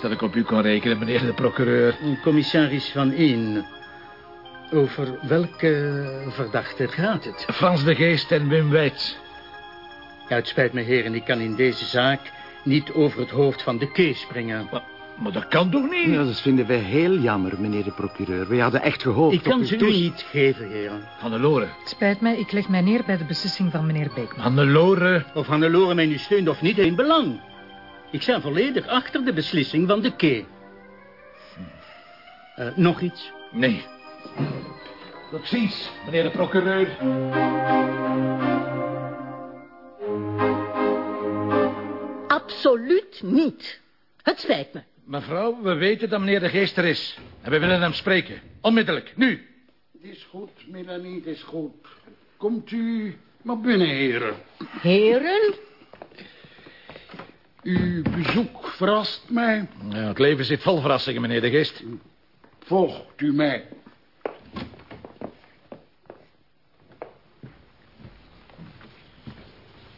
wist dat ik op u kon rekenen, meneer de procureur. Commissaris Van Een. Over welke verdachte gaat het? Frans de Geest en Wim Weitz. Ja, het spijt me, heren, ik kan in deze zaak niet over het hoofd van de kees springen. Maar, maar dat kan toch niet? Ja, dat vinden wij heel jammer, meneer de procureur. We hadden echt gehoopt Ik kan ze u niet geven, heren. Hannelore. Het spijt mij, ik leg mij neer bij de beslissing van meneer Beekman. Hannelore. Of Hannelore mij nu steunt of niet, in belang. Ik sta volledig achter de beslissing van de K. Eh, nog iets? Nee. Precies, meneer de procureur. Absoluut niet. Het spijt me. Mevrouw, we weten dat meneer de Geest er is. En we willen hem spreken. Onmiddellijk, nu. Het is goed, Melanie, het is goed. Komt u maar binnen, heren. Heren, Uw bezoek verrast mij. Ja, het leven zit vol verrassingen, meneer de Geest. Volgt u mij.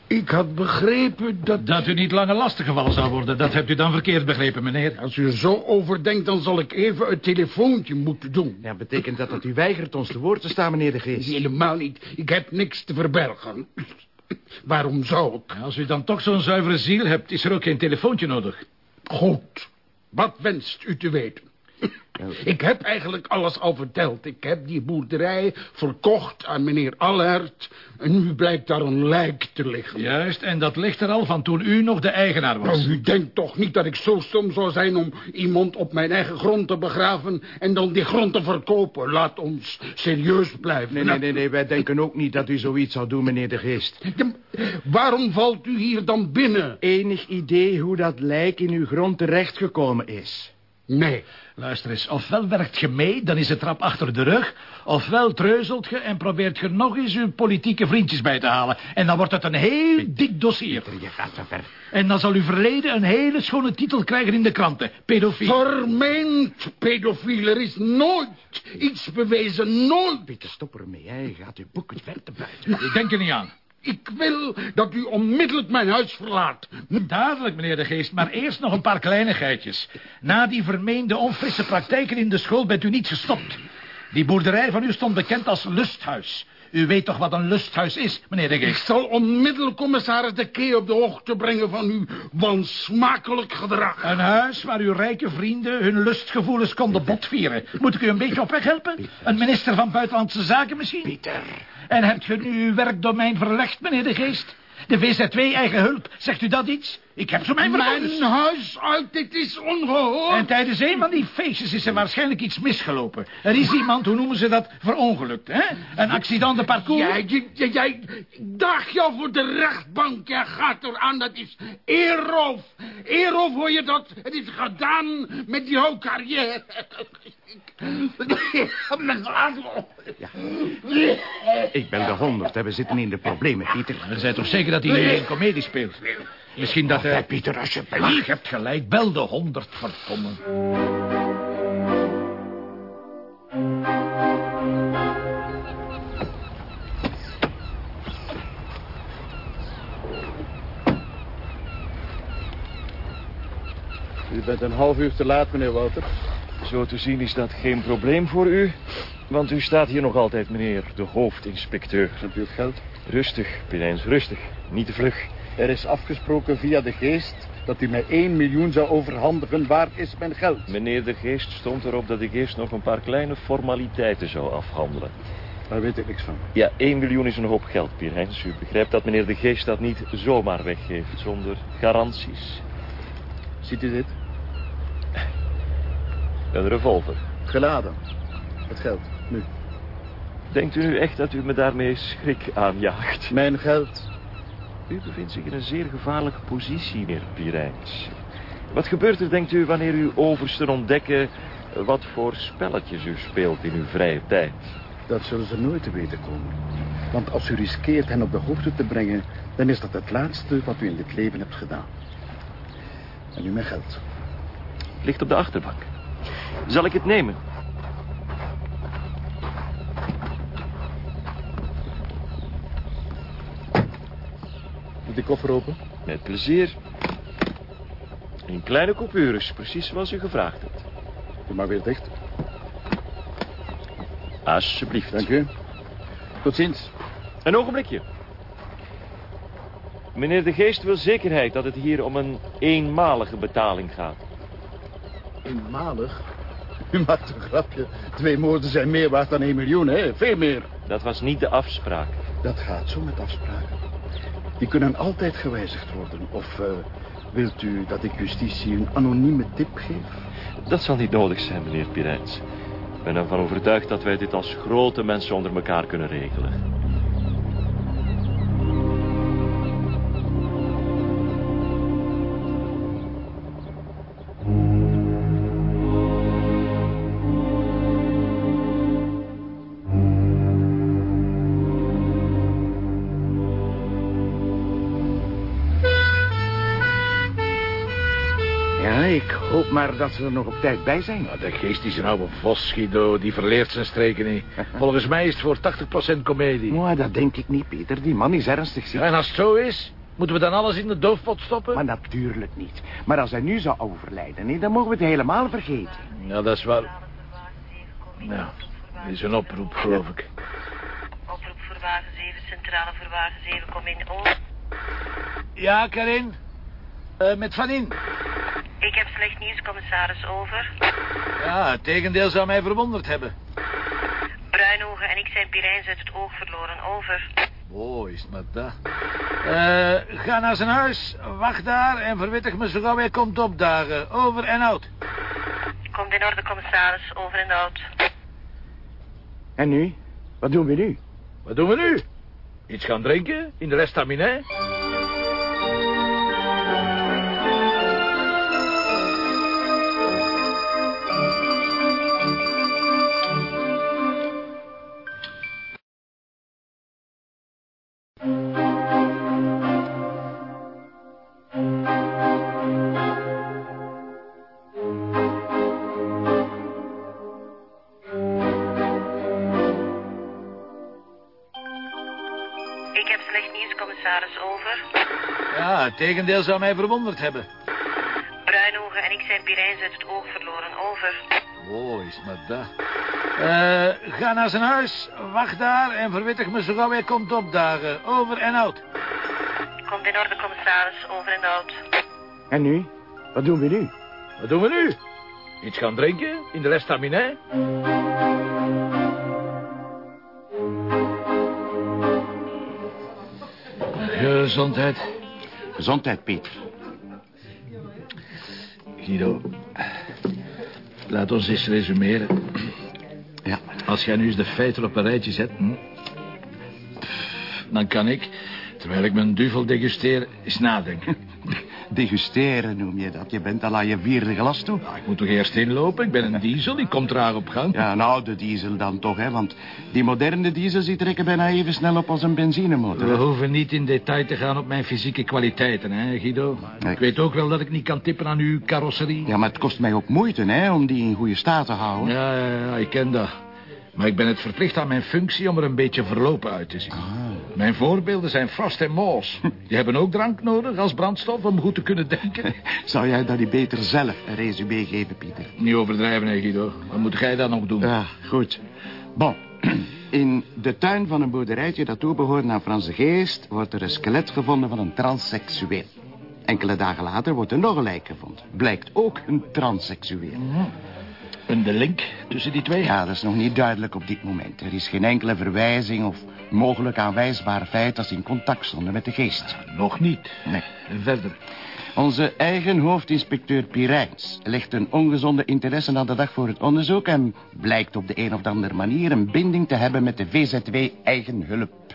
Ik had begrepen dat... Dat u niet langer lastiggevallen zou worden, dat hebt u dan verkeerd begrepen, meneer. Als u er zo over denkt, dan zal ik even het telefoontje moeten doen. Ja, betekent dat dat u weigert ons te woord te staan, meneer de Geest? Helemaal niet. Ik heb niks te verbergen. Waarom zou ik? Als u dan toch zo'n zuivere ziel hebt, is er ook geen telefoontje nodig. Goed. Wat wenst u te weten? Ik heb eigenlijk alles al verteld. Ik heb die boerderij verkocht aan meneer Allert... en nu blijkt daar een lijk te liggen. Juist, en dat ligt er al van toen u nog de eigenaar was. Nou, u denkt toch niet dat ik zo stom zou zijn om iemand op mijn eigen grond te begraven... en dan die grond te verkopen. Laat ons serieus blijven. Nee, nee, nee, nee, wij denken ook niet dat u zoiets zou doen, meneer de Geest. Waarom valt u hier dan binnen? Enig idee hoe dat lijk in uw grond terechtgekomen is? Nee. Luister eens, ofwel werkt je mee, dan is het trap achter de rug... ofwel treuzelt je en probeert je nog eens uw politieke vriendjes bij te halen. En dan wordt het een heel dik dossier. Je gaat zo ver. En dan zal uw verleden een hele schone titel krijgen in de kranten. Pedofiel. Vermeend pedofiel. Er is nooit iets bewezen. Nooit. Pieter, stop ermee, hè. Je gaat uw boek het ver te buiten. Ik denk er niet aan. Ik wil dat u onmiddellijk mijn huis verlaat. Dadelijk, meneer de Geest, maar eerst nog een paar kleinigheidjes. Na die vermeende onfrisse praktijken in de school bent u niet gestopt. Die boerderij van u stond bekend als lusthuis. U weet toch wat een lusthuis is, meneer de Ik Geest? zal onmiddellijk commissaris de Kee op de hoogte brengen van uw wansmakelijk gedrag. Een huis waar uw rijke vrienden hun lustgevoelens konden botvieren. Moet ik u een beetje op weg helpen? Een minister van Buitenlandse Zaken misschien? Pieter. En hebt u nu uw werkdomein verlegd, meneer de Geest? De VZ2 eigen hulp, zegt u dat iets? Ik heb zo mijn vermoedens. Mijn huis uit, dit is ongehoord. En tijdens een van die feestjes is er waarschijnlijk iets misgelopen. Er is iemand, hoe noemen ze dat, verongelukt, hè? Een accident de parcours. Jij, jij, jij, daag jou voor de rechtbank. Jij gaat eraan, dat is eerroof. Eerroof, hoor je dat? Het is gedaan met jouw carrière. Ik ben de honderd. We zitten in de problemen, Pieter. We zijn toch zeker dat hij hier een komedie speelt? Misschien dat hij... Pieter, alsjeblieft. Ach, je hebt gelijk, bel de honderd, verdomme. U bent een half uur te laat, meneer Walter. Zo te zien is dat geen probleem voor u. Want u staat hier nog altijd, meneer de hoofdinspecteur. Hebt u het geld? Rustig, Pineens, rustig. Niet te vlug. Er is afgesproken via de geest dat u mij 1 miljoen zou overhandigen. Waar is mijn geld? Meneer de Geest stond erop dat ik eerst nog een paar kleine formaliteiten zou afhandelen. Daar weet ik niks van. Ja, 1 miljoen is een hoop geld, Pierhens. U begrijpt dat meneer de Geest dat niet zomaar weggeeft, zonder garanties. Ziet u dit? Een revolver. Geladen. Het geld. Nu. Denkt u nu echt dat u me daarmee schrik aanjaagt? Mijn geld. U bevindt zich in een zeer gevaarlijke positie, meneer Pirijns. Wat gebeurt er, denkt u, wanneer uw oversten ontdekken... wat voor spelletjes u speelt in uw vrije tijd? Dat zullen ze nooit te weten komen. Want als u riskeert hen op de hoogte te brengen... dan is dat het laatste wat u in dit leven hebt gedaan. En nu mijn geld. Ligt op de achterbank. Zal ik het nemen? Die koffer open? Met plezier. In kleine coupures, precies zoals u gevraagd hebt. Doe maar weer dicht. Alsjeblieft. Dank u. Tot ziens. Een ogenblikje. Meneer de Geest wil zekerheid dat het hier om een eenmalige betaling gaat. Eenmalig? U maakt een grapje. Twee moorden zijn meer waard dan één miljoen, hè? Veel meer. Dat was niet de afspraak. Dat gaat zo met afspraken. Die kunnen altijd gewijzigd worden. Of eh, wilt u dat ik justitie een anonieme tip geef? Dat zal niet nodig zijn, meneer Pirijns. Ik ben ervan overtuigd dat wij dit als grote mensen onder elkaar kunnen regelen. Maar dat ze er nog op tijd bij zijn. Nou, de geest is een oude vos, Guido. Die verleert zijn streken niet. Volgens mij is het voor 80% komedie. Maar dat denk ik niet, Peter. Die man is ernstig ziek. En als het zo is, moeten we dan alles in de doofpot stoppen? Maar natuurlijk niet. Maar als hij nu zou overlijden, nee, dan mogen we het helemaal vergeten. Ja, dat is wel... Nou, dit is een oproep, geloof ik. Oproep voor wagen 7, centrale voor wagen 7, kom in. Over. Ja, Karin? Eh, met Van In. Ik heb slecht nieuws, commissaris, over. Ja, het tegendeel zou mij verwonderd hebben. Bruinogen en ik zijn Pirijns uit het oog verloren, over. Oh, is het maar dat. Eh, ga naar zijn huis, wacht daar en verwittig me zo gauw hij komt opdagen. Over en out. Komt in orde, commissaris, over en out. En nu? Wat doen we nu? Wat doen we nu? Iets gaan drinken in de restaminet? Tegendeel zou mij verwonderd hebben. Bruinogen en ik zijn Pirijns uit het oog verloren, over. Oh, is maar dat. Eh, ga naar zijn huis, wacht daar en verwittig me zo gauw hij komt opdagen. Over en out. Komt in orde, commissaris, over en out. En nu? Wat doen we nu? Wat doen we nu? Iets gaan drinken in de restaminet? Gezondheid. Gezondheid, Peter. Guido, laat ons eens resumeren. Ja. Als jij nu eens de feiten op een rijtje zet... Hm, dan kan ik, terwijl ik mijn duvel degusteer, eens nadenken. Degusteren noem je dat. Je bent al aan je vierde glas toe. Nou, ik moet toch eerst inlopen? Ik ben een diesel, ik kom traag op gang. Ja, nou, de diesel dan toch, hè. Want die moderne diesels die trekken bijna even snel op als een benzinemotor. We hè. hoeven niet in detail te gaan op mijn fysieke kwaliteiten, hè, Guido? Nee. Ik weet ook wel dat ik niet kan tippen aan uw carrosserie. Ja, maar het kost mij ook moeite, hè, om die in goede staat te houden. Ja, ja, ja, ik ken dat. Maar ik ben het verplicht aan mijn functie om er een beetje verlopen uit te zien. Mijn voorbeelden zijn Frost en Moss. Die hebben ook drank nodig als brandstof om goed te kunnen denken. Zou jij dan niet beter zelf een resume geven, Pieter? Niet overdrijven, hè, Guido. Wat moet jij dan nog doen? Ja, goed. Bon. In de tuin van een boerderijtje dat toebehoort aan Franse Geest... wordt er een skelet gevonden van een transseksueel. Enkele dagen later wordt er nog een lijk gevonden. Blijkt ook een transseksueel. En de link tussen die twee? Ja, dat is nog niet duidelijk op dit moment. Er is geen enkele verwijzing of mogelijk aanwijsbaar feit... dat ze in contact stonden met de geest. Nog niet. Nee. En verder? Onze eigen hoofdinspecteur Pirijns legt een ongezonde interesse aan de dag voor het onderzoek... en blijkt op de een of andere manier een binding te hebben met de VZW Eigen Hulp...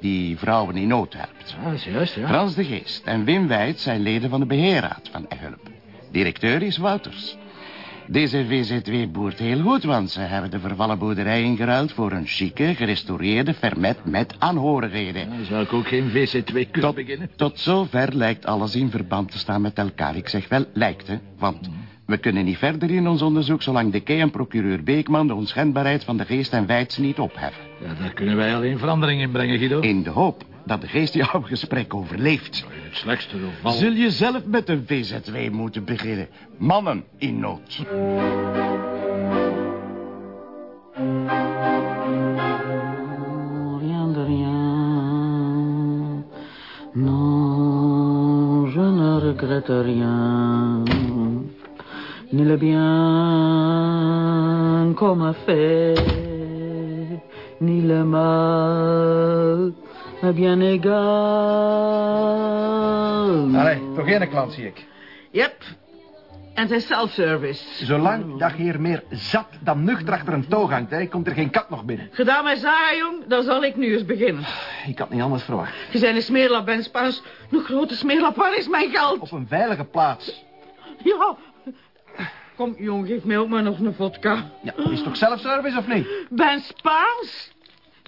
die vrouwen in nood helpt. Ah, dat is juist, ja. Frans de Geest en Wim Wijd zijn leden van de beheerraad van Eigen Hulp. Directeur is Wouters. Deze VZW boert heel goed, want ze hebben de vervallen boerderij ingeruild... voor een chique, gerestaureerde fermet met aanhorigheden. Dan zou ik ook geen VC2 kunnen Tot, beginnen. tot zover lijkt alles in verband te staan met elkaar. Ik zeg wel lijkt, hè. Want we kunnen niet verder in ons onderzoek... zolang de Kei en procureur Beekman de onschendbaarheid van de geest en wijts niet opheffen. Ja, daar kunnen wij alleen verandering in brengen, Guido. In de hoop dat de geest jouw gesprek overleeft. In het slechtste geval... Zul je zelf met een VZW moeten beginnen. Mannen in nood. Rien de rien. Non, je ne regrette rien. Ni le bien qu'on m'a fait, ni le mal, bien égal. Allee, toch geen klant, zie ik. Yep. En is self-service. Zolang dat hier meer zat dan nuchter achter een toog hangt, hè, komt er geen kat nog binnen. Gedaan met zagen, jong, dan zal ik nu eens beginnen. Ik had niet anders verwacht. Je zijn een smeerlap, Ben Spaans. Een grote smeerlap, waar is mijn geld? Op een veilige plaats. Ja. Kom, jong, geef mij ook maar nog een vodka. Ja, is toch zelfservice of niet? Ben Spaans?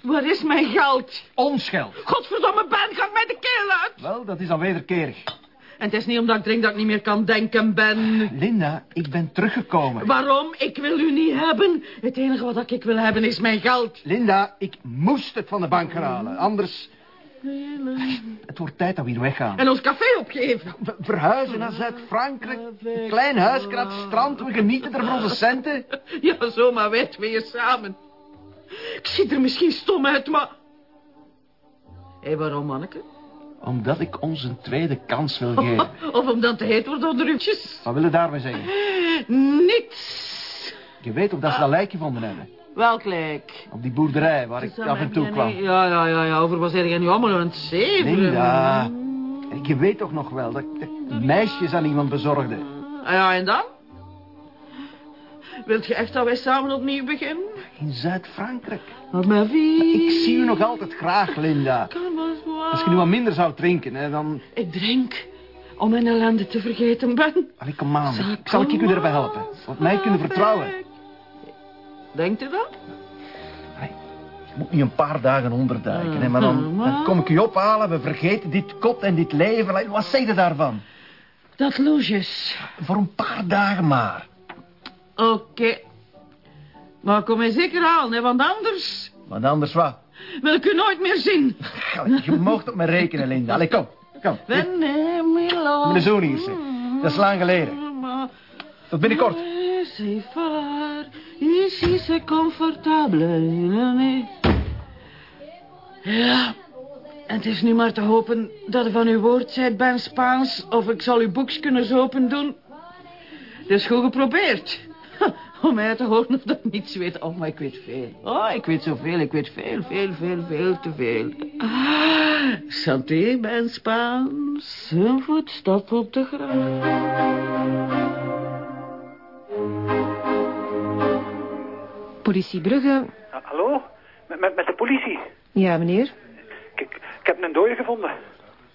Waar is mijn geld? Ons geld. Godverdomme, Ben, ga ik mij de keel uit. Wel, dat is dan wederkerig. En het is niet omdat ik drink dat ik niet meer kan denken, Ben. Linda, ik ben teruggekomen. Waarom? Ik wil u niet hebben. Het enige wat ik wil hebben is mijn geld. Linda, ik moest het van de bank gaan halen. Anders... Het wordt tijd dat we hier weggaan. En ons café opgeven. We verhuizen naar Zuid-Frankrijk. Klein het strand. We genieten er van onze centen. Ja, zomaar wij tweeën samen. Ik zie er misschien stom uit, maar... Hé, waarom, manneke? Omdat ik ons een tweede kans wil geven. Of omdat het heet wordt onder uwtjes. Wat wil je daarmee zeggen? Niets. Je weet of dat ze dat lijk gevonden hebben. Welk lijk? Op die boerderij waar ik af en toe kwam. Ja, ja, ja, ja. Over was er nu allemaal aan het. Linda, je weet toch nog wel dat ik meisjes aan iemand bezorgde. Ah, ja, en dan? Wilt je echt dat wij samen opnieuw beginnen? In Zuid-Frankrijk. Maar ma vie. Ik zie u nog altijd graag, Linda. Als je nu wat minder zou drinken, hè, dan... Ik drink om mijn ellende te vergeten ben. Allee, kom aan. Ik zal ik u erbij helpen. Op mij kunnen vertrouwen. Denkt u dat? Allee, je moet niet een paar dagen onderduiken, hè, maar dan, dan kom ik u ophalen. We vergeten dit kot en dit leven. Allee, Wat zeg je daarvan? Dat loesjes. Voor een paar dagen maar. Oké. Maar kom mij zeker aan, hè, want anders Want anders wat? wil ik u nooit meer zien. Je moogt op me rekenen, Linda. Allee, kom. Kom. Mijn zoon hier, zeg. Dat is lang geleden. Tot binnenkort. C'est fort, ici c'est confortable. Ja, en het is nu maar te hopen dat u van uw woord zijt, Ben Spaans, of ik zal uw boeks kunnen zo open doen. Is goed geprobeerd. Om mij te horen of dat ik niets weet. Oh, maar ik weet veel. Oh, ik weet zoveel. Ik weet veel, veel, veel, veel te veel. Ah, santé, Ben Spaans. Een voetstap op de grond. Politie Brugge. Hallo? Met, met, met de politie. Ja, meneer. Ik, ik, heb een dode gevonden.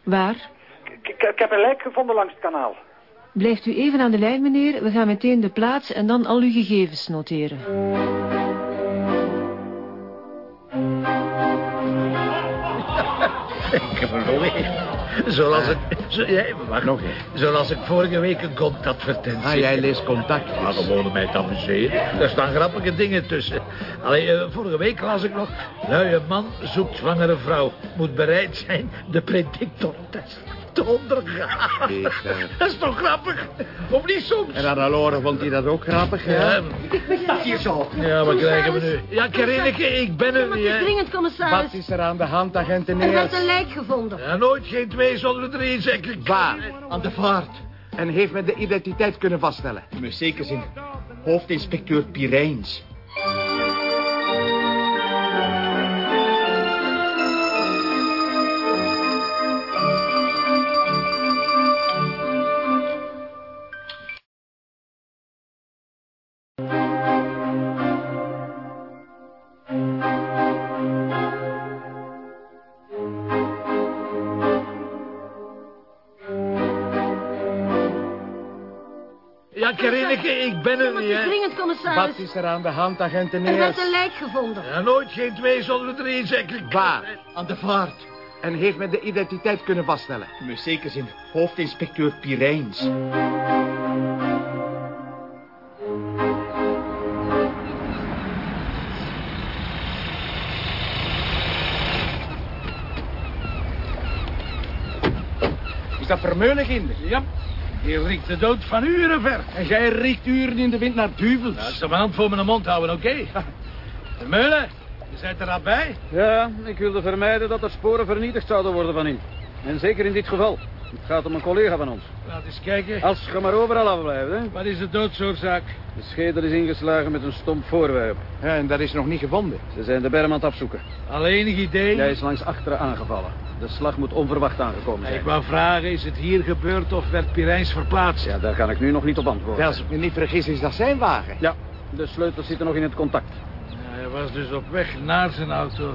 Waar? Ik, ik, ik heb een lijk gevonden langs het kanaal. Blijft u even aan de lijn, meneer. We gaan meteen de plaats en dan al uw gegevens noteren. Ik heb er nog één. Zoals ik... Zo, jij, wacht nog Zoals ik vorige week een contactadvertentie... Ah, jij leest contact. Ja, gewoon om mij te amuseren. Daar staan grappige dingen tussen. Allee, eh, vorige week las ik nog... Luie man zoekt zwangere vrouw. Moet bereid zijn de predictortest te ondergaan. Dat is toch grappig? Of niet soms? En Annalore vond hij dat ook grappig, hè? Ja. Hier zo. Ja, wat krijgen we nu? Ja, Karineke, ik ben er niet, hè. Dringend, commissaris. Wat is er aan de hand, agent Er werd een lijk gevonden. Ja, nooit geen twee zonder drie, zeg ik. Waar? Aan de vaart. En heeft men de identiteit kunnen vaststellen? In zekere zin. Hoofdinspecteur Pirijns. Karineke, ik ben er niet, hè. Dringend, commissaris. Wat is er aan de hand, agent Er werd Neers? een lijk gevonden. Ja, nooit geen twee zonder drie, zeg ik. Waar? Aan de vaart. En heeft men de identiteit kunnen vaststellen? In zekere zin. Hoofdinspecteur Pirijns. Kap Vermeulen ginder. Ja, die riekt de dood van uren ver. En jij riekt uren in de wind naar duvels. Nou, ik zal mijn hand voor mijn mond houden, oké? Vermeulen, je bent er al bij? Ja, ik wilde vermijden dat er sporen vernietigd zouden worden van u. En zeker in dit geval. Het gaat om een collega van ons. Laat eens kijken. Als je maar overal afblijft, hè. Wat is de doodsoorzaak? De schedel is ingeslagen met een stomp voorwerp. Ja, en dat is nog niet gevonden. Ze zijn de berm aan het afzoeken. Al enig idee? Hij is langs achteren aangevallen. De slag moet onverwacht aangekomen zijn. Ik wou vragen, is het hier gebeurd of werd Pirijns verplaatst? Ja, daar kan ik nu nog niet op antwoorden. Als ik me niet vergis, is dat zijn wagen. Ja, de sleutels zitten nog in het contact. Hij was dus op weg naar zijn auto.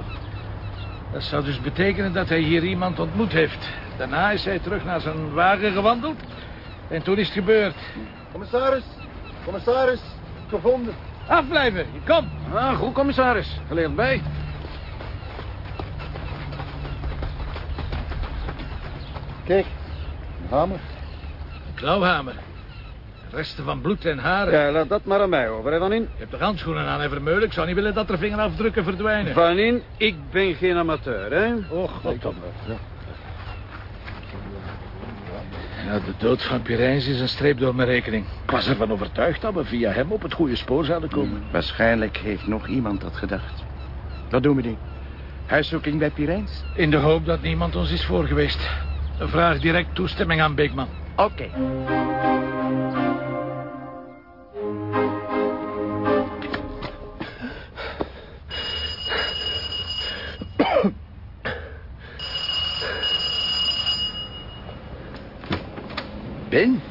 Dat zou dus betekenen dat hij hier iemand ontmoet heeft. Daarna is hij terug naar zijn wagen gewandeld. En toen is het gebeurd. Commissaris, commissaris, gevonden. Afblijven, kom. Ah, goed, commissaris. Geleerd bij. Kijk, een hamer. Een klauwhamer. Resten van bloed en haren. Ja, laat dat maar aan mij over, hè, Van In. Je hebt de handschoenen aan, hè, Vermeulen. Ik zou niet willen dat er vingerafdrukken verdwijnen. Van In, ik ben geen amateur, hè. Och, god. Ja. Ja, de dood van Pirijns is een streep door mijn rekening. Ik was ervan overtuigd dat we via hem op het goede spoor zouden komen. Waarschijnlijk heeft nog iemand dat gedacht. Wat doen we nu? Huiszoeking bij Pirijns? In de hoop dat niemand ons is voor geweest. Vraag direct toestemming aan Beekman. Oké. Ben,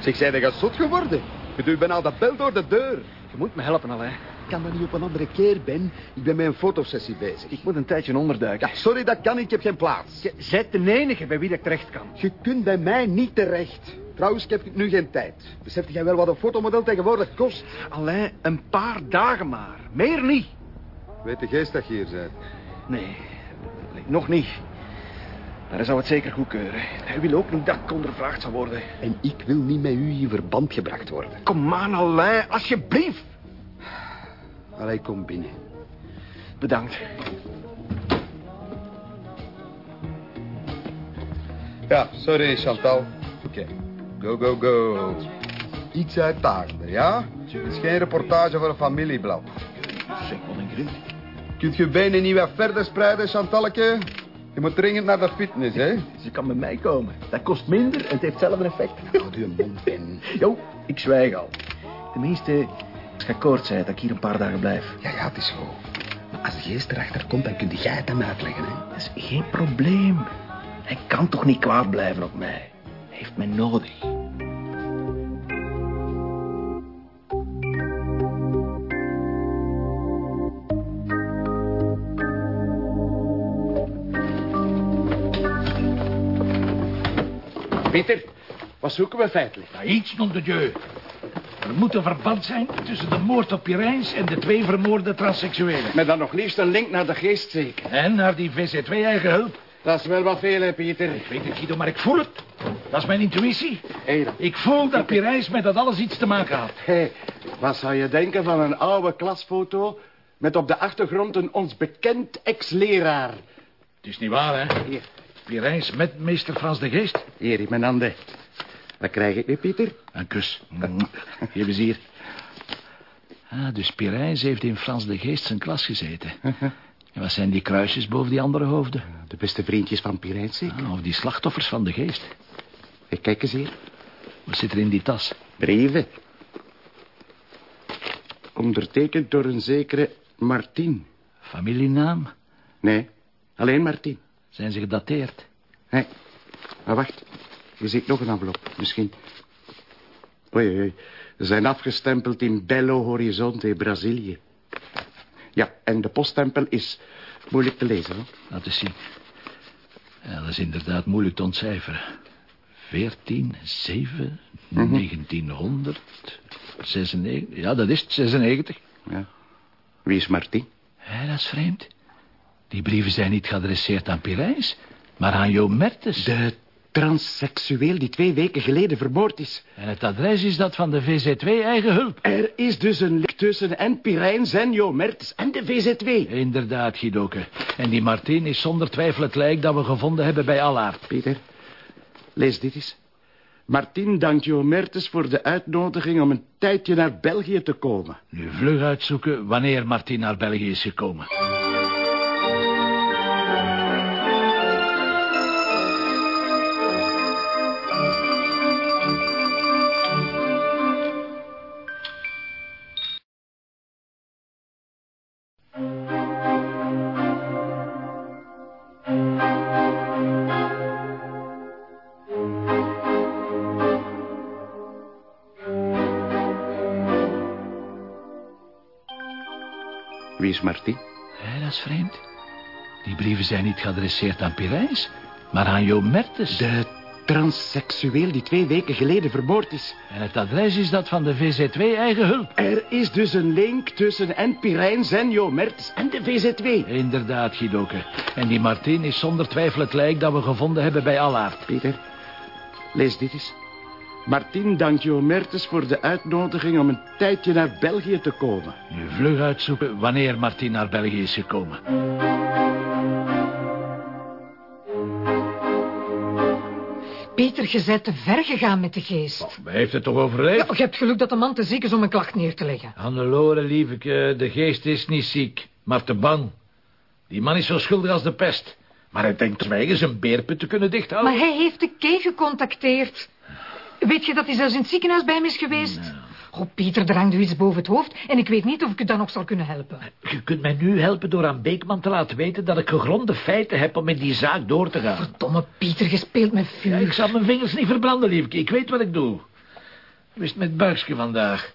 zeg, zij dat zot geworden? Je doet bijna dat bel door de deur. Je moet me helpen, Alain. Ik kan dat niet op een andere keer, Ben. Ik ben met een fotosessie bezig. Ik moet een tijdje onderduiken. Ja, sorry, dat kan niet. Ik heb geen plaats. Je zijt de enige bij wie ik terecht kan. Je kunt bij mij niet terecht. Trouwens, ik heb nu geen tijd. Beseft jij wel wat een fotomodel tegenwoordig kost? Alain, een paar dagen maar. Meer niet. Weet de geest dat je hier bent? Nee, nee, nog niet. Maar hij zou het zeker goedkeuren. Hij wil ook niet dat ik ondervraagd zou worden. En ik wil niet met u in verband gebracht worden. Kom aan, Alain, alsjeblieft. Allee, kom binnen. Bedankt. Ja, sorry, Chantal. Oké. Go, go, go. Iets uitdagender, ja? Het is geen reportage voor een familieblad. Zeg, wat een grind. Kunt je benen niet wat verder spreiden, Chantalke? Je moet dringend naar de fitness, hè? Ze kan met mij komen. Dat kost minder en het heeft hetzelfde effect. Houd je mond, Ben. Jo, ik zwijg al. Tenminste, als je akkoord zei dat ik hier een paar dagen blijf. Ja, ja, het is zo. Maar als de geest erachter komt, dan kun jij het hem uitleggen, hè? Dat is geen probleem. Hij kan toch niet kwaad blijven op mij. Hij heeft mij nodig. Pieter, wat zoeken we feitelijk? Ja, iets nom de dieu. Er moet een verband zijn tussen de moord op Pirijns en de twee vermoorde transseksuelen. Met dan nog liefst een link naar de geest, zeker. En naar die VZ2-eigen hulp. Dat is wel wat veel, hè, Pieter. Ik weet het, Guido, maar ik voel het. Dat is mijn intuïtie. Ik voel dat Pirijns met dat alles iets te maken had. Hé, wat zou je denken van een oude klasfoto... met op de achtergrond een ons bekend ex-leraar? Het is niet waar, hè? Hier. Pirijns met meester Frans de Geest. Hier in mijn handen. Wat krijg ik nu, Pieter? Een kus. Geef eens hier. Ah, dus Pirijns heeft in Frans de Geest zijn klas gezeten. En wat zijn die kruisjes boven die andere hoofden? De beste vriendjes van Pirijns, zeker? Ah, of die slachtoffers van de geest. Hey, kijk eens hier. Wat zit er in die tas? Brieven. Ondertekend door een zekere Martin. Familienaam? Nee, alleen Martin. Zijn ze gedateerd? Nee, maar wacht. Je ziet nog een envelop, misschien. Oei, oei. Ze zijn afgestempeld in Belo Horizonte, Brazilië. Ja, en de poststempel is moeilijk te lezen, hoor. Laat eens zien. Ja, dat is inderdaad moeilijk te ontcijferen. 14, 7, Mhm. 1900, 96. Ja, dat is het, 96. Ja. Wie is Martin? Hé, dat is vreemd. Die brieven zijn niet geadresseerd aan Pirijns, maar aan Jo Mertens. De transseksueel die twee weken geleden vermoord is. En het adres is dat van de VZ2-eigen hulp. Er is dus een link tussen en Pirijns en Jo Mertens en de VZ2. Inderdaad, Gidoke. En die Martin is zonder twijfel het lijk dat we gevonden hebben bij Allaard. Pieter, Lees dit eens. Martin dankt Jo Mertens voor de uitnodiging om een tijdje naar België te komen. Nu vlug uitzoeken wanneer Martin naar België is gekomen. Martin? Hé, dat is vreemd. Die brieven zijn niet geadresseerd aan Pirijs, maar aan Jo Mertens. De transseksueel die twee weken geleden vermoord is. En het adres is dat van de VZ2 eigen hulp. Er is dus een link tussen en Pirijns en Jo Mertens en de VZ2. Inderdaad, Gidoke. En die Martin is zonder twijfel het lijk dat we gevonden hebben bij Allaard. Pieter, lees dit eens. Martin dankt Jo Mertens voor de uitnodiging om een tijdje naar België te komen. Nu vlug uitzoeken wanneer Martin naar België is gekomen. Peter, je bent te ver gegaan met de geest. Hij heeft het toch overleefd? Ja, je hebt geluk dat de man te ziek is om een klacht neer te leggen. Hannelore, lieveke, de geest is niet ziek, maar te bang. Die man is zo schuldig als de pest. Maar hij denkt zwijgen zijn beerput te kunnen dichthouden. Maar hij heeft de Kay gecontacteerd. Weet je dat hij zelfs in het ziekenhuis bij hem is geweest? Goh, Pieter, er hangt u iets boven het hoofd... en ik weet niet of ik u dan nog zal kunnen helpen. Je kunt mij nu helpen door aan Beekman te laten weten... dat ik gegronde feiten heb om met die zaak door te gaan. Verdomme, Pieter, je speelt met vuur. Ja, ik zal mijn vingers niet verbranden, liefje. Ik weet wat ik doe. Hoe is het met Buiksje vandaag?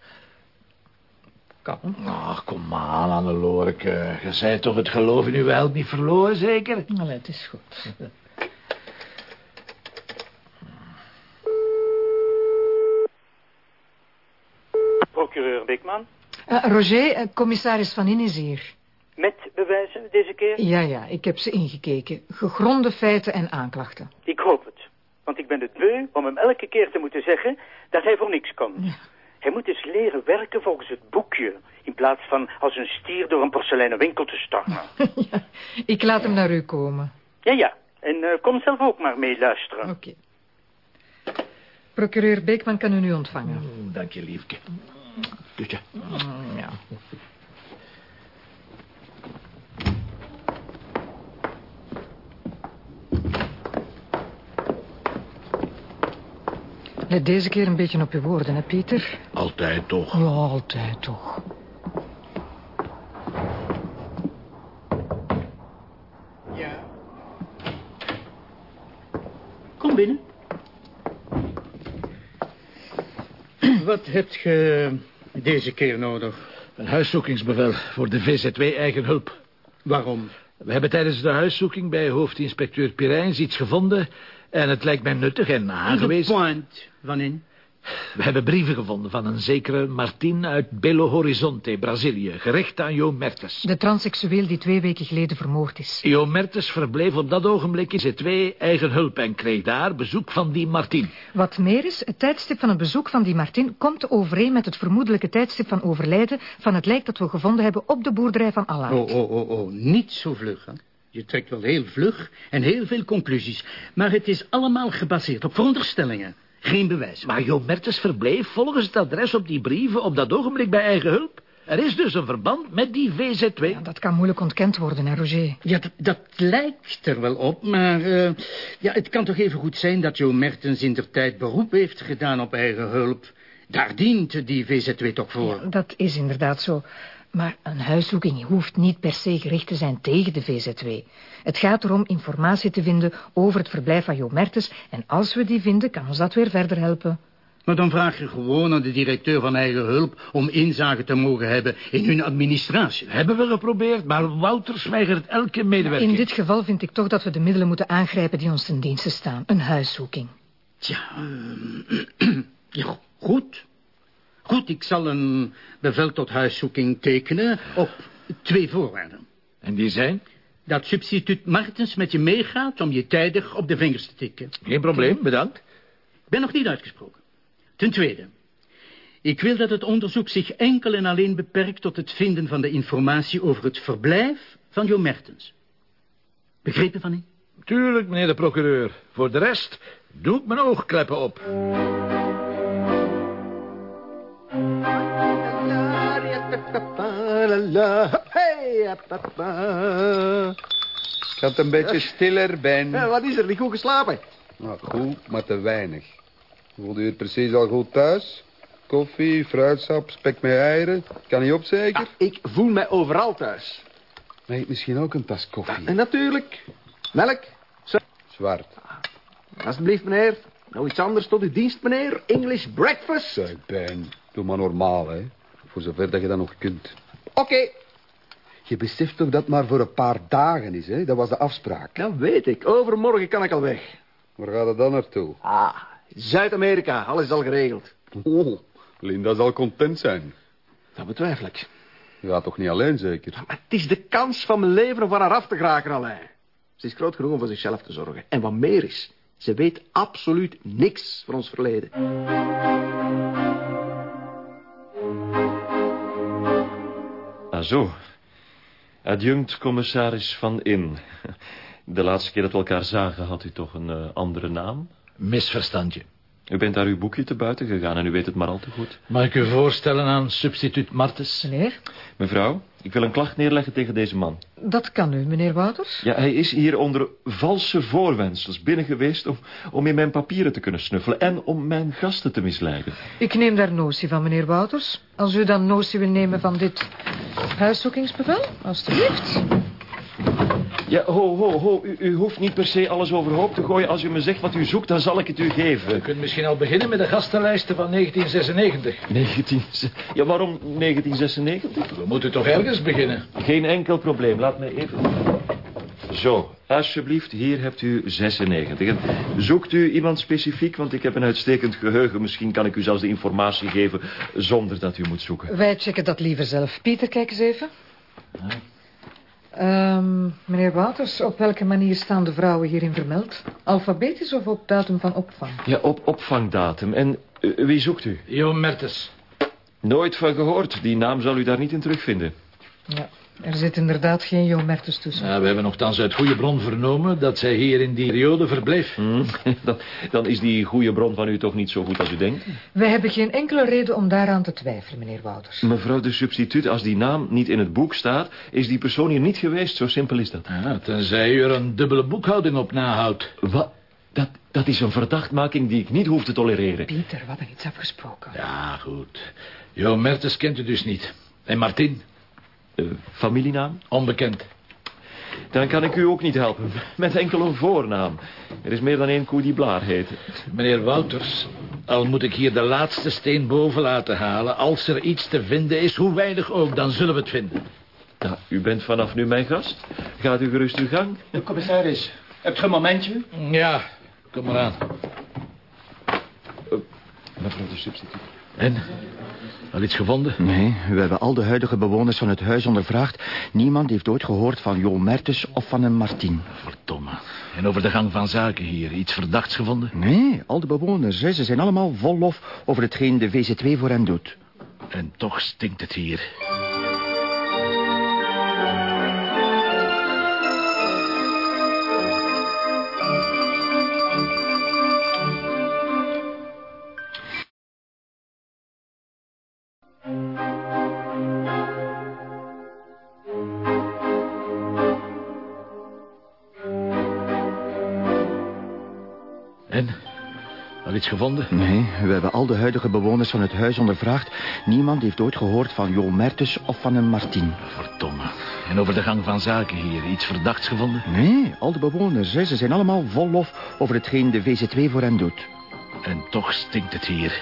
Kalm. Ach, kom aan, Anneloreke. Je zei toch het geloof in uw held niet verloren, zeker? Allee, het is goed. Procureur Beekman. Eh, Roger, eh, commissaris Van In is hier. Met bewijzen deze keer? Ja, ja, ik heb ze ingekeken. Gegronde feiten en aanklachten. Ik hoop het. Want ik ben het beu om hem elke keer te moeten zeggen dat hij voor niks kan. Hij moet eens leren werken volgens het boekje... in plaats van als een stier door een porseleinen winkel te starten. ja, ik laat hem naar u komen. Ja, ja. En eh, kom zelf ook maar mee luisteren. Oké. Procureur Beekman kan u nu ontvangen. Mm, dank je, liefje. Mm, ja. Let deze keer een beetje op uw woorden, hè, Pieter? Altijd toch. Ja, altijd toch. Ja. Kom binnen. Wat hebt ge deze keer nodig? Een huiszoekingsbevel voor de VZ2 eigen hulp. Waarom? We hebben tijdens de huiszoeking bij hoofdinspecteur Pirijns iets gevonden... en het lijkt mij nuttig en aangewezen... point van in? We hebben brieven gevonden van een zekere Martin uit Belo Horizonte, Brazilië... gericht aan Jo Mertes. De transseksueel die twee weken geleden vermoord is. Jo Mertes verbleef op dat ogenblik in Z2 eigen hulp... en kreeg daar bezoek van die Martin. Wat meer is, het tijdstip van het bezoek van die Martin... komt overeen met het vermoedelijke tijdstip van overlijden... van het lijk dat we gevonden hebben op de boerderij van Allah. Oh, oh, oh, oh, niet zo vlug, hè? Je trekt wel heel vlug en heel veel conclusies. Maar het is allemaal gebaseerd op veronderstellingen. Geen bewijs. Maar Jo Mertes verbleef volgens het adres op die brieven... op dat ogenblik bij eigen hulp. Er is dus een verband met die VZ2. Ja, dat kan moeilijk ontkend worden, hè, Roger? Ja, dat, dat lijkt er wel op, maar... Uh, ja, het kan toch even goed zijn dat Jo Mertens in der tijd beroep heeft gedaan op eigen hulp. Daar dient die VZ2 toch voor. Ja, dat is inderdaad zo. Maar een huiszoeking hoeft niet per se gericht te zijn tegen de VZ2. Het gaat erom informatie te vinden over het verblijf van Jo Mertens... en als we die vinden, kan ons dat weer verder helpen. Maar dan vraag je gewoon aan de directeur van eigen hulp... om inzage te mogen hebben in hun administratie. Hebben we geprobeerd, maar Wouters weigert elke medewerking. In dit geval vind ik toch dat we de middelen moeten aangrijpen... die ons ten dienste staan. Een huiszoeking. Tja, uh, ja, goed. Goed, ik zal een bevel tot huiszoeking tekenen op twee voorwaarden. En die zijn? Dat substituut Martens met je meegaat om je tijdig op de vingers te tikken. Geen probleem, bedankt. Ik ben nog niet uitgesproken. Ten tweede, ik wil dat het onderzoek zich enkel en alleen beperkt tot het vinden van de informatie over het verblijf van Jo Mertens. Begrepen van u? Tuurlijk, meneer de procureur. Voor de rest Doe ik mijn oogkleppen op. Ik had een beetje stiller, Ben. Ja, wat is er? Niet goed geslapen? Nou, goed, maar te weinig. Voelde u het precies al goed thuis? Koffie, fruitsap, spek met eieren. Kan niet op, zeker? ik voel mij overal thuis. Nee, misschien ook een tas koffie. En natuurlijk. Melk. Zwart. Alsjeblieft, meneer. Nou iets anders tot uw dienst, meneer. English breakfast. Zeg, Ben. Doe maar normaal, hè. Voor zover dat je dat nog kunt. Oké. Je beseft toch dat het maar voor een paar dagen is, hè? Dat was de afspraak. Dat weet ik. Overmorgen kan ik al weg. Waar gaat het dan naartoe? Ah, Zuid-Amerika. Alles is al geregeld. Oh, Linda zal content zijn. Dat betwijfel ik. Je gaat toch niet alleen, zeker? Maar het is de kans van mijn leven om van haar af te geraken, alleen. Ze is groot genoeg om voor zichzelf te zorgen. En wat meer is, ze weet absoluut niks van ons verleden. Ah, zo. Adjunct commissaris Van In. De laatste keer dat we elkaar zagen had u toch een eh, andere naam? Misverstandje. U bent daar uw boekje te buiten gegaan en u weet het maar al te goed. Mag ik u voorstellen aan substituut Martens? Meneer? Mevrouw, ik wil een klacht neerleggen tegen deze man. Dat kan u, meneer Wouters. Ja, hij is hier onder valse voorwendsels binnen geweest... om, om in mijn papieren te kunnen snuffelen... en om mijn gasten te misleiden. Ik neem daar notie van, meneer Wouters. Als u dan notie wil nemen van dit huiszoekingsbevel, alstublieft. Ja, ho, ho, ho. U, u hoeft niet per se alles overhoop te gooien. Als u me zegt wat u zoekt, dan zal ik het u geven. U kunt misschien al beginnen met de gastenlijsten van 1996. 19... Ja, waarom 1996? We moeten toch ergens beginnen? Geen enkel probleem. Laat mij even... Zo, alsjeblieft, hier hebt u 96. En zoekt u iemand specifiek, want ik heb een uitstekend geheugen. Misschien kan ik u zelfs de informatie geven zonder dat u moet zoeken. Wij checken dat liever zelf. Pieter, kijk eens even. Ehm, meneer Wouters, op welke manier staan de vrouwen hierin vermeld? Alfabetisch of op datum van opvang? Ja, op opvangdatum. En eh, wie zoekt u? Jo Mertens. Nooit van gehoord. Die naam zal u daar niet in terugvinden. Ja, er zit inderdaad geen Jo Mertens tussen. Ja, we hebben nogthans uit goede bron vernomen dat zij hier in die periode verbleef. Hmm, dan, dan is die goede bron van u toch niet zo goed als u denkt? Wij hebben geen enkele reden om daaraan te twijfelen, meneer Wouters. Mevrouw de substituut, als die naam niet in het boek staat... is die persoon hier niet geweest. Zo simpel is dat. Ja, tenzij u er een dubbele boekhouding op nahoudt. Wat? Dat, dat is een verdachtmaking die ik niet hoef te tolereren. Pieter, we hadden iets afgesproken. Ja, goed. Jo Mertens kent u dus niet. En Martin? Uh, familienaam? Onbekend. Dan kan ik u ook niet helpen. Met enkel een voornaam. Er is meer dan één koe die Blaar heet. Meneer Wouters, al moet ik hier de laatste steen boven laten halen... als er iets te vinden is, hoe weinig ook, dan zullen we het vinden. Nou, u bent vanaf nu mijn gast. Gaat u gerust uw gang. De commissaris, hebt u een momentje? Ja, kom maar aan. Uh, mevrouw de substituut. En? Al iets gevonden? Nee, we hebben al de huidige bewoners van het huis ondervraagd. Niemand heeft ooit gehoord van Jo Mertens of van een Martin. Verdomme. En over de gang van zaken hier, iets verdachts gevonden? Nee, al de bewoners, hè, ze zijn allemaal vol lof over hetgeen de VZ2 voor hen doet. En toch stinkt het hier. Iets gevonden? Nee, we hebben al de huidige bewoners van het huis ondervraagd. Niemand heeft ooit gehoord van Jo Mertens of van een Martin. Verdomme. En over de gang van zaken hier, iets verdachts gevonden? Nee, al de bewoners, hè, ze zijn allemaal vol lof over hetgeen de VZ2 voor hen doet. En toch stinkt het hier.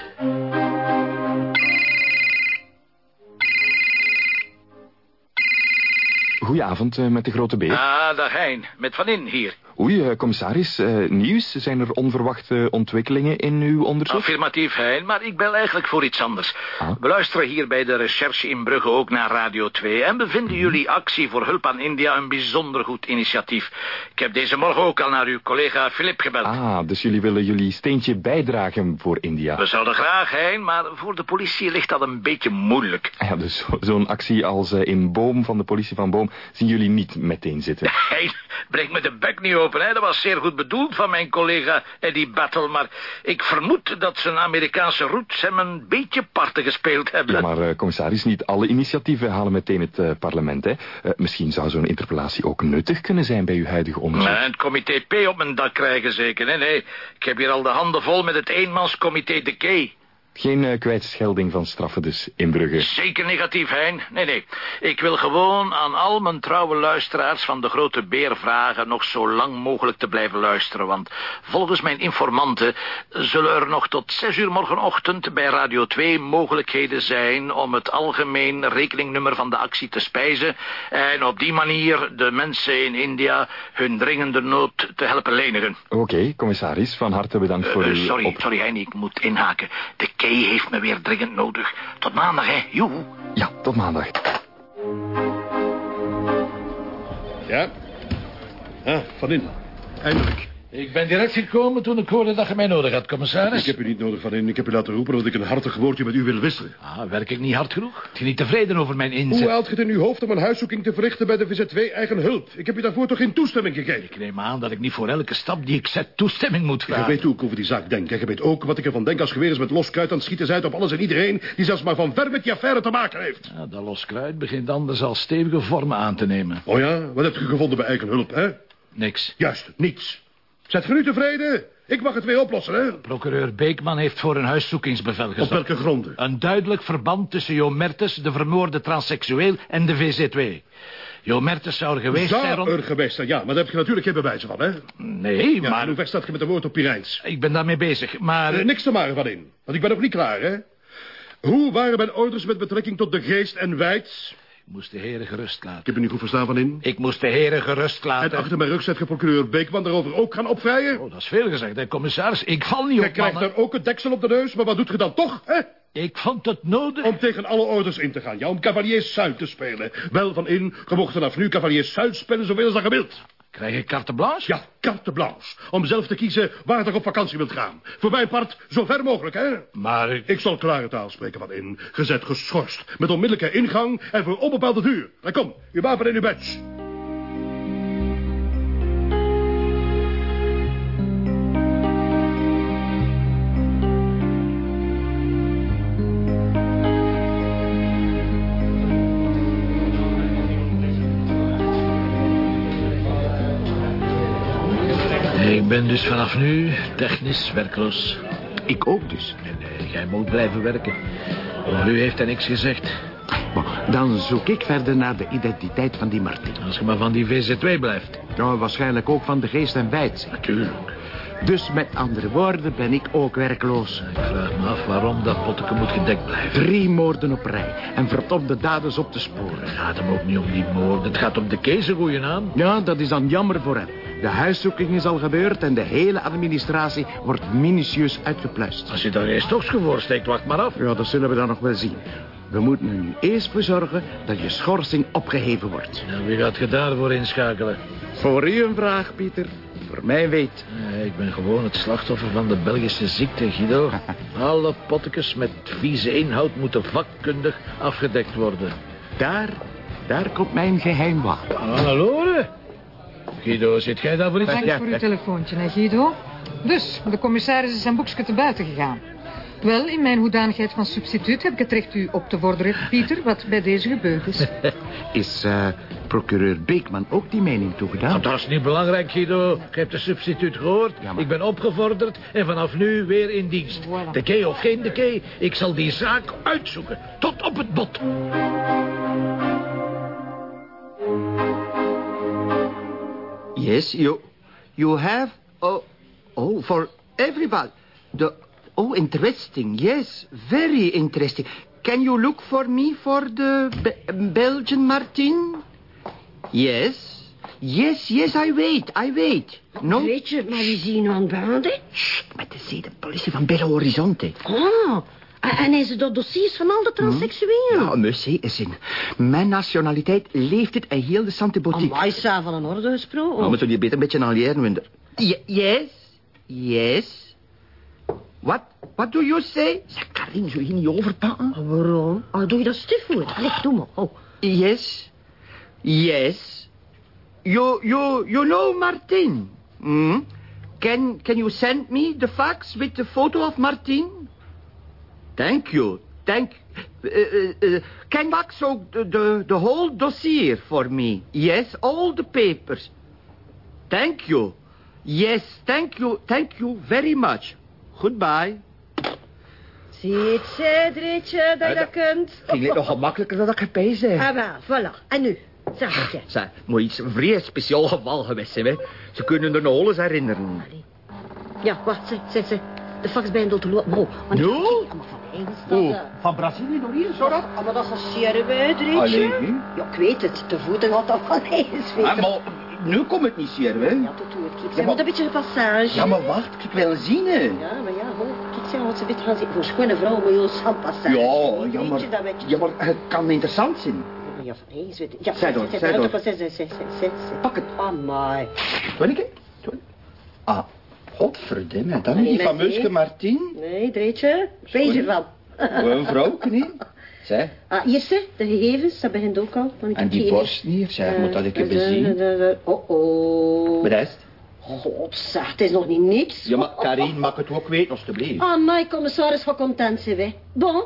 Goedenavond, uh, met de grote beer. Ah, dag Hein. Met Van In hier. Oei, uh, commissaris. Uh, nieuws? Zijn er onverwachte ontwikkelingen in uw onderzoek? Affirmatief, Hein, maar ik bel eigenlijk voor iets anders. Ah. We luisteren hier bij de recherche in Brugge ook naar Radio 2... en bevinden Mhm. jullie actie voor hulp aan India een bijzonder goed initiatief. Ik heb deze morgen ook al naar uw collega Filip gebeld. Ah, dus jullie willen jullie steentje bijdragen voor India? We zouden graag, Hein, maar voor de politie ligt dat een beetje moeilijk. Ja, dus zo'n actie als uh, in Boom van de politie van Boom... zien jullie niet meteen zitten. Hein, breng me de bek niet lopen. Hè? Dat was zeer goed bedoeld van mijn collega Eddie Battle. Maar ik vermoed dat zijn Amerikaanse roots hem een beetje parten gespeeld hebben. Ja, maar eh, commissaris, niet alle initiatieven halen meteen het eh, parlement. Hè? Eh, misschien zou zo'n interpellatie ook nuttig kunnen zijn bij uw huidige onderzoek. Maar het comité P op mijn dak krijgen zeker. Nee, nee. Ik heb hier al de handen vol met het eenmanscomité de K. Geen uh, kwijtschelding van straffen dus in Brugge. Zeker negatief, Hein. Nee, nee. Ik wil gewoon aan al mijn trouwe luisteraars van de Grote Beer vragen... nog zo lang mogelijk te blijven luisteren. Want volgens mijn informanten zullen er nog tot zes uur morgenochtend... bij Radio 2 mogelijkheden zijn om het algemeen rekeningnummer van de actie te spijzen... en op die manier de mensen in India hun dringende nood te helpen lenigen. Oké, okay, commissaris. Van harte bedankt voor uh, uw... Sorry, op... sorry, Hein. Ik moet inhaken. De heeft me weer dringend nodig. Tot maandag, hè. Joe. Ja, tot maandag. Ja? Ah, Van In. Eindelijk. Ik ben direct gekomen toen ik hoorde dat je mij nodig had, commissaris. Ik heb u niet nodig, Van In. Ik heb u laten roepen dat ik een hartig woordje met u wil wisselen. Ah, werk ik niet hard genoeg? Ik ben niet tevreden over mijn inzet. Hoe haalt je het in uw hoofd om een huiszoeking te verrichten bij de VZ2 eigen hulp? Ik heb u daarvoor toch geen toestemming gegeven? Ik neem aan dat ik niet voor elke stap die ik zet toestemming moet vragen. Je weet hoe ik over die zaak denk. En je weet ook wat ik ervan denk als je weer eens met los kruid aan het schieten zijt op alles en iedereen... die zelfs maar van ver met die affaire te maken heeft. Ja, dat los kruid begint anders al stevige vormen aan te nemen. Oh ja? Wat heb je gevonden bij eigen hulp, hè? Niks. Juist, niets. Zet je nu tevreden? Ik mag het weer oplossen, hè? Procureur Beekman heeft voor een huiszoekingsbevel gezorgd. Op welke gronden? Een duidelijk verband tussen Jo Mertens, de vermoorde transseksueel, en de VZ2. Jo Mertens zou er geweest zou zijn... rond- er geweest zijn, ja. Maar daar heb je natuurlijk geen bewijzen van, hè? Nee, Ja, maar... en hoe ver staat je met de woord op Pirijns? Ik ben daarmee bezig, maar... Eh, niks te maken van in. Want ik ben nog niet klaar, hè? Hoe waren mijn orders met betrekking tot de geest en wijds? Ik moest de heren gerust laten. Ik heb u niet goed verstaan van in. Ik moest de heren gerust laten. En achter mijn rug zet je procureur Beekman daarover ook gaan opvrijen? Oh, dat is veel gezegd, hè, commissaris. Ik val niet Je op krijgt mannen. daar ook een deksel op de neus, maar wat doet je dan toch, hè? Ik vond het nodig. Om tegen alle orders in te gaan, ja, om cavalier Zuid te spelen. Wel van in, je mocht vanaf nu cavalier Zuid spelen zoveel als dat je wilt. Krijg ik carte blanche? Ja, carte blanche. Om zelf te kiezen waar je op vakantie wilt gaan. Voor mijn part, zo ver mogelijk, hè? Maar ik... Ik zal klare taal spreken van in. Gezet geschorst. Met onmiddellijke ingang en voor onbepaalde duur. En kom, uw wapen en uw badge. Dus vanaf nu technisch werkloos. Ik ook dus. Nee, jij moet blijven werken. Over u heeft hij niks gezegd. Bon, dan zoek ik verder naar de identiteit van die Martin. Als je maar van die VZ2 blijft. Nou, waarschijnlijk ook van de geest en wijd. Natuurlijk. Dus met andere woorden ben ik ook werkloos. Ik vraag me af waarom dat potteke moet gedekt blijven. Drie moorden op rij. En verdomde daders op te sporen. Het gaat hem ook niet om die moord. Het gaat om de kees, een goede naam. Ja, dat is dan jammer voor hem. De huiszoeking is al gebeurd en de hele administratie wordt minutieus uitgepluist. Als je daar eerst toch voor steekt, wacht maar af. Ja, dat zullen we dan nog wel zien. We moeten nu eerst voor zorgen dat je schorsing opgeheven wordt. Nou, wie gaat je daarvoor inschakelen? Voor u een vraag, Pieter. Voor mij weet. Nee, ik ben gewoon het slachtoffer van de Belgische ziekte, Guido. Alle pottekes met vieze inhoud moeten vakkundig afgedekt worden. Daar, daar komt mijn geheim wapen. Hallo, Guido, zit jij daar voor iets? Dank voor uw telefoontje, hè, Guido. Dus, de commissaris is zijn boekje te buiten gegaan. Wel, in mijn hoedanigheid van substituut heb ik het recht u op te vorderen, Pieter, wat bij deze gebeurd is. Is eh, procureur Beekman ook die mening toegedaan? Nou, dat is niet belangrijk, Guido. Ik heb de substituut gehoord. Ik ben opgevorderd en vanaf nu weer in dienst. De key of geen de key, ik zal die zaak uitzoeken. Tot op het bot. Yes, you you have oh oh for everybody. The oh interesting. Yes, very interesting. Can you look for me for the Be- Belgian Martin? Yes. Yes, yes, I wait, I wait. No? Weet je, maar wie zie je nu aan het behandelen? Met de zedenpolitie van Belo Horizonte. Oh, en is het dat dossiers van al de transseksuelen? Ja, monsieur is in. Mijn nationaliteit leeft het en heel de Sante Boutique. Amai, sa van een orde gesproken. Nou, moeten die beter een beetje aan leren, Winder. Ye- yes, yes. What, what do you say? Zeg, Karin, zou je niet overpakken? waarom? Oh, doe je dat stif voor? Allee, doe maar. Oh. Yes, yes. You, you, you know Martin? Hmm? Can, can you send me the fax with the photo of Martin? Thank you. Thank uh, uh, uh, Can fax ook the, the, the whole dossier for me? Yes, all the papers. Thank you. Yes, thank you. Thank you very much. Goodbye. Ziet ze, Drietje, dat je dat kunt. Ging het nog gemakkelijker dan ik gepees heb. Ah, wel, voilà. En nu? Zeg je. Zeg, moet iets een vrij speciaal geval geweest zijn, hè. Ze kunnen er nog alles herinneren. Ja, wacht, zeg, zeg, zeg. De fax bij hem te lopen. Oh, want No? allemaal van eigen stad, Oh, van Brazilië nog hier, zo dat? Ah, maar dat wij, Drietje. Alleen, Ja, ik weet het. De voeten had dat van eigen zweet. Ah, maar nu komt het niet zeer, hè? Ja, dat doe het. Kijk, Ja, maar- een beetje een passage. Ja, maar wacht, ik wil zien, hè. Ja, maar ja, hoor. Kijk, zeg, wat ze dit gaan zien. Voor schone vrouw moet je ons passage. Ja, ja, maar, je, dat weet je. ja, maar het kan interessant zijn. Ja, van eigen zweet. Ja, Zij door, zij door. Pak het. Amai. Wanneer? Ah, godverdomme, dan Nee, die met fameuske die. Martin. Nee, Dreetje. Wees ervan. Gewoon een vrouw, niet? Zeg, Ah, hier ze, de gegevens, dat begint ook al. want ik en die borst niet, zeg, moet dat ik even Eh, zien. Oh, oh. Maar rest? God, zeg, het is nog niet niks. Ja, maar Karin, mag het ook weten, alstublieft. Ah, mijn commissaris van content zijn wij. Bon,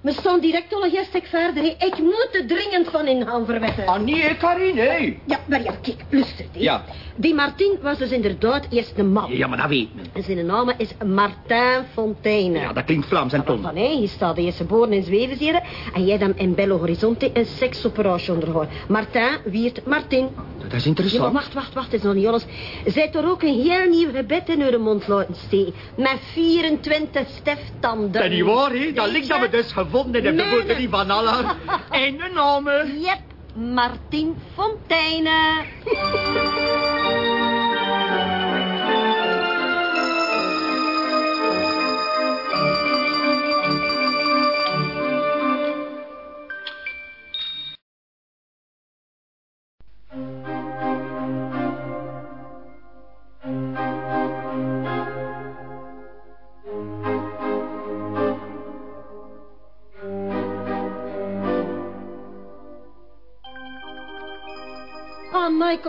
we staan direct al een gestek verder. Ik moet er dringend van in gaan verwetten. Ah, nee, Karin, hè? Ja, maar ja, kijk, luister. hè. Ja. Die Martin was dus inderdaad eerst een man. Ja, maar dat weet men. En zijn naam is Martin Fontaine. Ja, dat klinkt Vlaams en ton. Van hij staat hij is geboren in Zwevenzeren en jij dan in Belo Horizonte een seksoperatie ondergaan. Martin wiert Martin. Dat is Ja, maar interessant. wacht, wacht, wacht, het is nog niet alles. Zij toch ook een heel nieuw gebed in haar mond laten steken. Met 24 steftanden. Dat is niet waar, hè? Dat ligt dat we dus gevonden hebben, Nee, de nee. boerderie van Aller. En de namen. Yep, Martin Fontaine.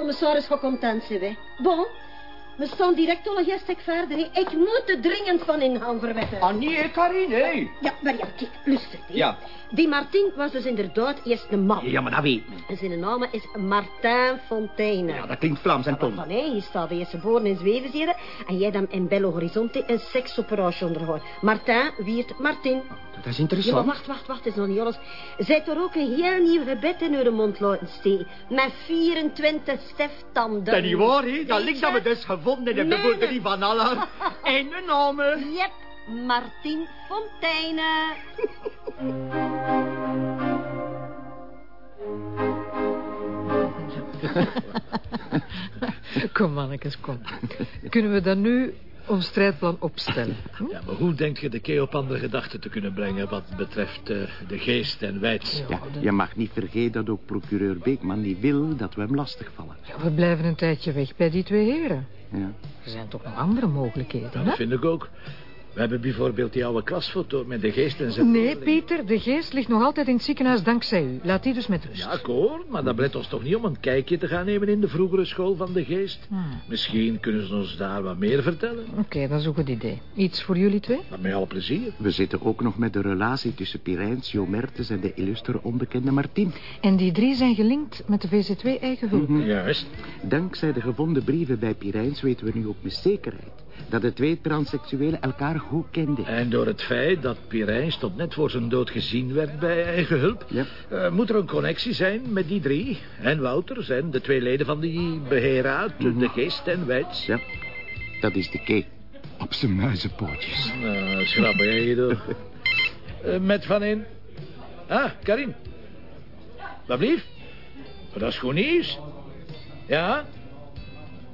Commissaris van content zijn. Bon, we staan direct al een gestek verder. Ik moet er dringend van in gaan verwetten. Ah, nee, Karin, hè? Ja, maar ja, kijk, luister. hè. Ja. Die Martin was dus inderdaad eerst een man. Ja, maar dat weet. En zijn naam is Martin Fontaine. Ja, dat klinkt Vlaams en ton. Van hij staat hij is geboren in Zwevenzeren en jij dan in Belo Horizonte een seksoperatie ondergaan. Martin wiert Martin. Dat is Ja, interessant. maar wacht, wacht, wacht, is nog niet alles. Zij toch ook een heel nieuw gebed in haar mond laten steken. Met 24 steftanden. Dat is niet waar, hè? Dat ligt dat we dus gevonden de Nee, boerderie van Aller. En de namen. Yep, Martin Fontaine. Kom, mannetjes, kom. Kunnen we dan nu ons strijdplan opstellen? Hm? Ja, maar hoe denk je de kee op andere gedachten te kunnen brengen... wat betreft eh, de geest en wijts? Ja, je mag niet vergeten dat ook procureur Beekman niet wil dat we hem lastigvallen. Ja, we blijven een tijdje weg bij die twee heren. Ja. Er zijn toch nog andere mogelijkheden, Ja, hè? dat vind ik ook. We hebben bijvoorbeeld die oude klasfoto met de geest en zijn... Nee, Peter, de geest ligt nog altijd in het ziekenhuis dankzij u. Laat die dus met rust. Ja, akkoord, maar dat brengt ons toch niet om een kijkje te gaan nemen in de vroegere school van de geest? Hmm. Misschien kunnen ze ons daar wat meer vertellen. Oké, dat is een goed idee. Iets voor jullie twee? Dat met alle plezier. We zitten ook nog met de relatie tussen Pirijns, Jo Mertens en de illustere onbekende Martin. En die drie zijn gelinkt met de VZ2 eigen hulp. Juist. Dankzij de gevonden brieven bij Pirijns weten we nu ook met zekerheid dat de twee transseksuelen elkaar goed kenden. En door het feit dat Pirijns tot net voor zijn dood gezien werd bij eigen hulp... eh, moet er een connectie zijn met die drie. En Wouters en de twee leden van die beheerraad, de geest en wijts. Ja, dat is de key. Op zijn muizenpootjes. Nou, schrappen, hè, Guido. Eh, met van in. Ah, Karin. Wat blief? Oh, dat is goed nieuws. Ja?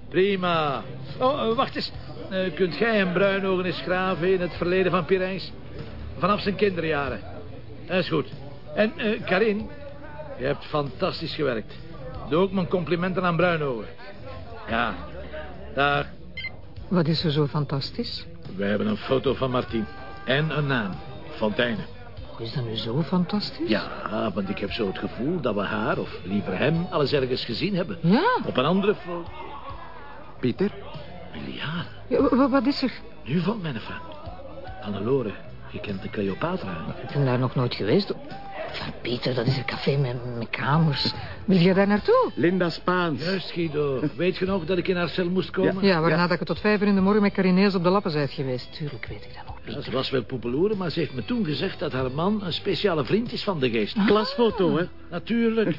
Prima. Oh, wacht eens. Eh, kunt jij een bruinogen eens graven in het verleden van Pirijns? Vanaf zijn kinderjaren. Dat is goed. En, eh, Karin, je hebt fantastisch gewerkt. Doe ook mijn complimenten aan Bruinogen. Ja, daar. Wat is er zo fantastisch? We hebben een foto van Martin. En een naam. Fontaine. Is dat nu zo fantastisch? Ja, want ik heb zo het gevoel dat we haar, of liever hem, al eens ergens gezien hebben. Ja. Op een andere foto. Pieter? Liliaan, Ja, wa- wat is er? nu valt mijn fan. Hannelore, je kent de Cleopatra. Ik ben daar nog nooit geweest. Van Pieter, dat is een café met, met kamers. Wil je daar naartoe? Linda Spaans. Juist, Guido. Weet je nog dat ik in haar cel moest komen? Ja, waarna dat je tot vijf uur in de morgen met Carinees op de lappen bent geweest. Tuurlijk weet ik dat nog. Ja, ze was wel poepeloeren, maar ze heeft me toen gezegd dat haar man een speciale vriend is van de geest. Klasfoto, hè? Natuurlijk.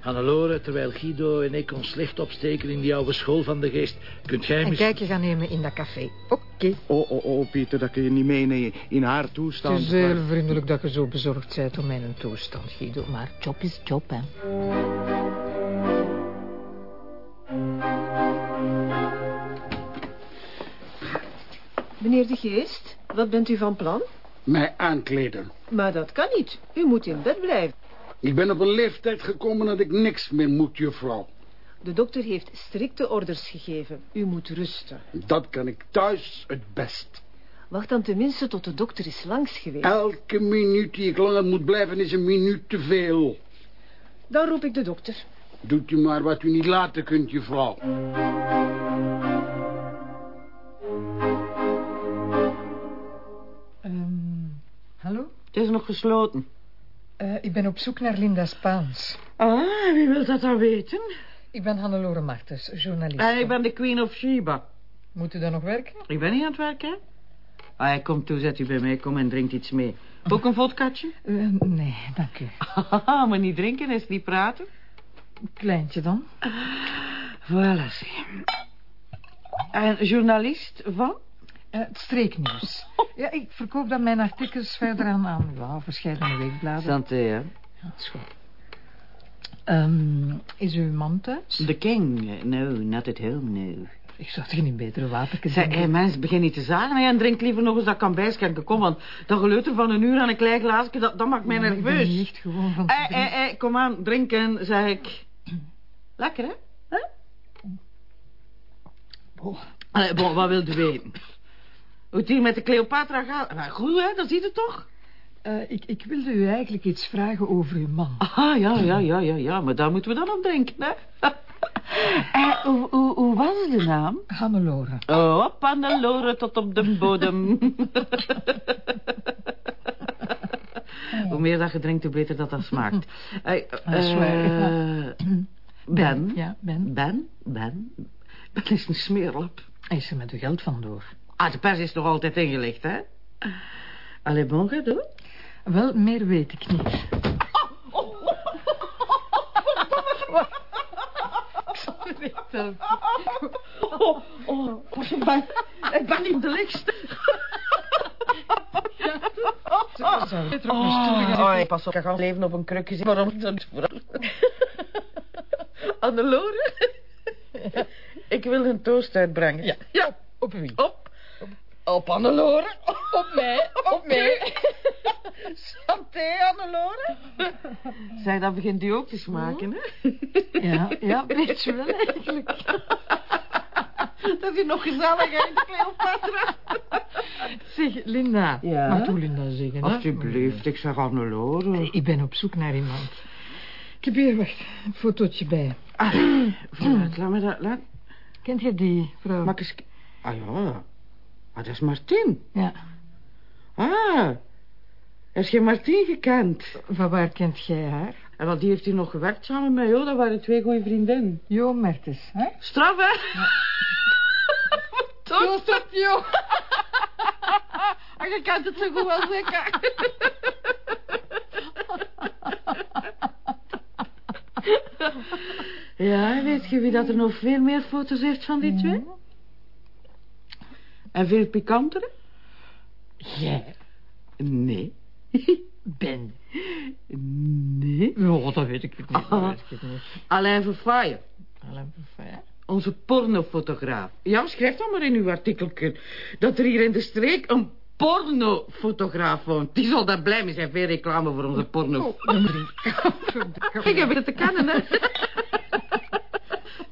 Hannelore, terwijl Guido en ik ons licht opsteken in die oude school van de geest, kunt jij Een misschien... kijkje gaan nemen in dat café. Oké. Oh, oh, oh, Pieter, dat kun je niet meenemen in haar Het toestand. is heel vriendelijk dat je zo bezorgd bent om mijn toestand, Guido. Maar job is job, hè. Meneer de Geest, wat bent u van plan? Mij aankleden. Maar dat kan niet. U moet in bed blijven. Ik ben op een leeftijd gekomen dat ik niks meer moet, juffrouw. De dokter heeft strikte orders gegeven. U moet rusten. Dat kan ik thuis het best. Wacht dan tenminste tot de dokter is langs geweest. Elke minuut die ik langer moet blijven is een minuut te veel. Dan roep ik de dokter. Doet u maar wat u niet laten kunt, juffrouw. Ehm, hallo? Het is nog gesloten. Eh, ik ben op zoek naar Linda Spaans. Ah, wie wil dat dan weten? Ik ben Hannelore Martens, journalist. Ah, ik ben de Queen of Sheba. Moet u dan nog werken? Ik ben niet aan het werken. Ah, kom toe, zet u bij mij. Kom en drinkt iets mee. Ook een vodkatje? Eh, nee, dank u. Haha, maar niet drinken is niet praten. Kleintje dan? Voilà, zie. En journalist van? Eh, het streeknieuws. Ja, ik verkoop dan mijn artikels verder aan, aan verschillende weekbladen. Santé, hè? Ja, is goed. Ehm, is uw man thuis? The king. No, not at home, no. Ik zou toch niet betere water kunnen Zeg, hé, mens, begin niet te zagen. hè, En drink liever nog eens dat kan bijschenken. Kom, want dat geleuter van een uur aan een klein glaasje, dat, dat maakt mij Ja, maar ik ben nerveus. niet gewoon van hé, drinken. hé, kom aan, drinken, zeg ik. Lekker, hè? Hè? Allee, bon, wat wilt u weten? Hoe het hier met de Cleopatra gaat? Nou, goed, hè? Dat ziet het toch? Eh, ik, ik wilde u eigenlijk iets vragen over uw man. Ah, ja, ja, ja, ja, ja. Maar daar moeten we dan op denken, hè? Eh, hoe, hoe, hoe was de naam? Hannelore. Oh, loren tot op de bodem. Hoe meer dat je drinkt, hoe beter dat dat smaakt. Eh, Dat eh, Ben. Ja, Ben. Ben, Ben. Ben is een smeerlap. Hij is er met uw geld vandoor. Ah, de pers is nog altijd ingelicht, hè? Allee, bon, door. Wel, meer weet ik niet. Oh, oh, ik ben, ik ben niet de lichtste. Oh, oh, pas op, ik ga leven op een krukje. Waarom dat vooral? Annelore? Ik wil een toast uitbrengen. Ja. ja. Op wie? Op. Op Annelore. Op mij. Op mij. Santé, Annelore. Zij, dat begint u ook te smaken, hè? Ja, ja, weet je wel eigenlijk. Dat is nog gezellig, hè, Cleopatra? Zeg, Linda. Ja? Mag toe Linda zeggen, hè? Alsjeblieft, ik zeg Annelore. Ik ben op zoek naar iemand. Ik heb hier, wacht, een fotootje bij. Ah, vooruit, laat me dat... Laat... Kent je die vrouw? Mag ik eens... Ah ja, ah, dat is Martin. Ja. Ah, heb je Martin gekend? Van waar kent jij haar? En wat die heeft hier nog gewerkt samen met jou, dat waren twee goede vriendinnen. Jo Mertens, hè? Straf, hè? Toast op, joh. En je kent het zo goed als ik? Ja, weet je wie dat er nog veel meer foto's heeft van die twee? En veel pikantere? Jij. Nee. Ben. Nee. Ja, dat weet ik niet. Dat weet ik niet. Alain Verfaaien. Alain Verfaaien. Onze pornofotograaf. Ja, schrijf dan maar in uw artikeltje dat er hier in de streek een pornofotograaf woont. Die zal daar blij mee zijn. Veel reclame voor onze porno. Ik heb het te kennen, hè.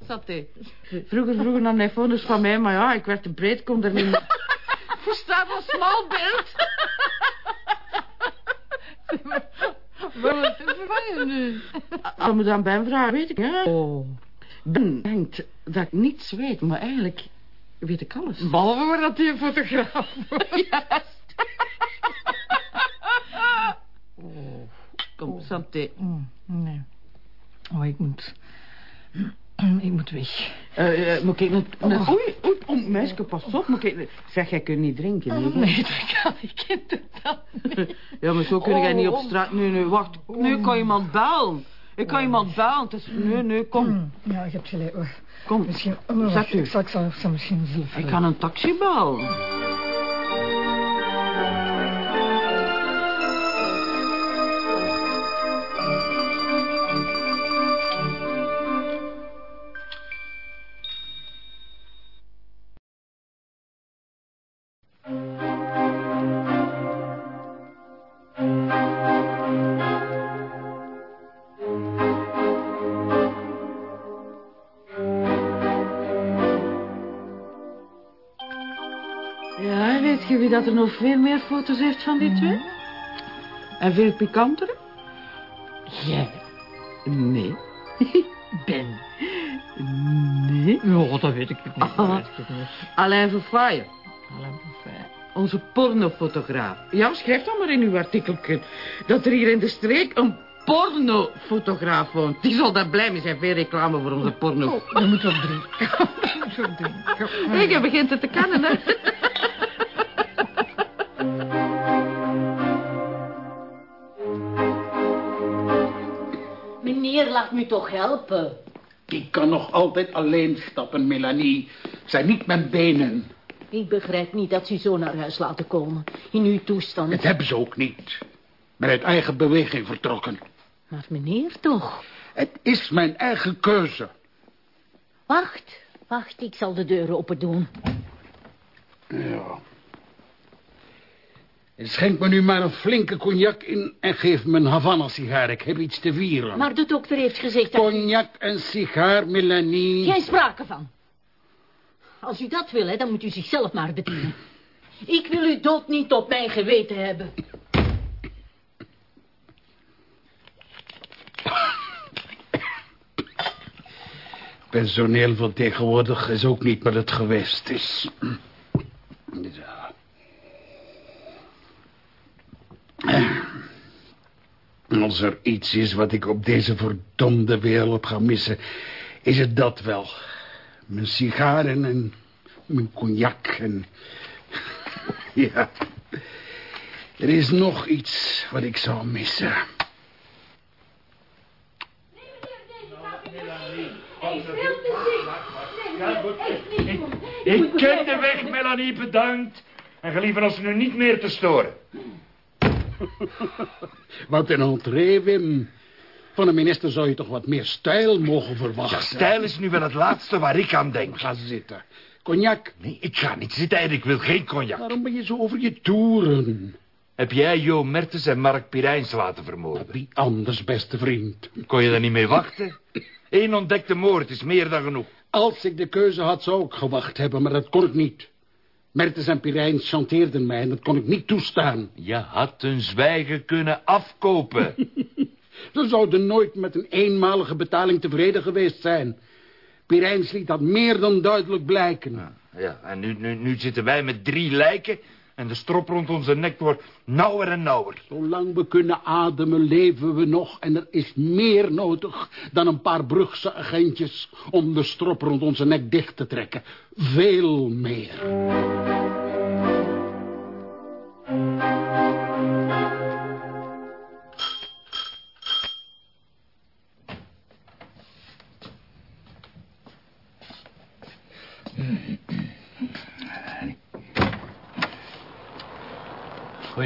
Saté. Vroeger, vroeger nam hij foto's van mij, maar ja, ik werd te breed, kon er niet meer. Verstaat een smal beeld. Wat is er van je nu? Als me dan ben vragen, weet ik, ja. Oh. Ben denkt dat ik niets weet, maar eigenlijk weet ik alles. Behalve dat hij een fotograaf Oh, kom, santé. Mm, nee. Oh, ik moet... Ik moet weg. Eh, eh, moet ik Oh. Oei, oei, oh, meisje, pas op. Moet ik... Zeg, jij kunt niet drinken? Oh, nee, dat kan ik inderdaad niet. Ja, maar zo kun jij niet op Oh. straat... Nee, nee, wacht. Nu kan iemand bellen. Ik kan iemand bellen. Nee, nee, kom. Ja, je hebt gelijk. hoor. Kom, Misschien... Zet u. ik zal, ik zal, ik zal misschien zelf... Ik kan een taxi bellen. Dat er nog veel meer foto's heeft van die twee? En veel pikantere? Jij? Nee. Ben? Nee. Ja, dat weet ik niet. Dat Ah. Alain Verfaaien. Alain Buffet. Onze pornofotograaf. Ja, schrijf dan maar in uw artikeltje dat er hier in de streek een pornofotograaf woont. Die zal daar blij mee zijn. Veel reclame voor onze porno. Oh, dan moeten we op drie. Dan moeten we op drie. Ik begint het te kennen, hè. Toch helpen. Ik kan nog altijd alleen stappen, Melanie. Zijn niet mijn benen. Ik begrijp niet dat ze zo naar huis laten komen. In uw toestand. Het hebben ze ook niet. Ben uit eigen beweging vertrokken. Maar meneer toch. Het is mijn eigen keuze. Wacht, wacht, ik zal de deuren open doen. Ja. Schenk me nu maar een flinke cognac in en geef me een Havana-sigaar. Ik heb iets te vieren. Maar de dokter heeft gezegd dat... Cognac en sigaar, Melanie. Geen sprake van. Als u dat wil, hè, dan moet u zichzelf maar bedienen. Ik wil uw dood niet op mijn geweten hebben. Personeel van tegenwoordig is ook niet wat het geweest is. Zo. Als er iets is wat ik op deze verdomde wereld ga missen, is het dat wel. Mijn sigaren en mijn cognac en... Ja, er is nog iets wat ik zou missen. Ik ken de weg, Melanie, bedankt. En gelieve ons nu niet meer te storen. Wat een entree, Wim. Van een minister zou je toch wat meer stijl mogen verwachten. Ja, stijl is nu wel het laatste waar ik aan denk. Ga zitten. Cognac? Nee, ik ga niet zitten en ik wil geen cognac. Waarom ben je zo over je toeren? Heb jij Jo Mertens en Mark Pirijns laten vermoorden? Wie anders, beste vriend? Kon je daar niet mee wachten? Eén ontdekte moord is meer dan genoeg. Als ik de keuze had, zou ik gewacht hebben, maar dat kon ik niet. Mertens en Pirijn chanteerden mij en dat kon ik niet toestaan. Je had hun zwijgen kunnen afkopen. Ze zouden nooit met een eenmalige betaling tevreden geweest zijn. Pirijns liet dat meer dan duidelijk blijken. Ja, en nu, nu, nu zitten wij met drie lijken... en de strop rond onze nek wordt nauwer en nauwer. Zolang we kunnen ademen, leven we nog. En er is meer nodig dan een paar Brugse agentjes... om de strop rond onze nek dicht te trekken. Veel meer.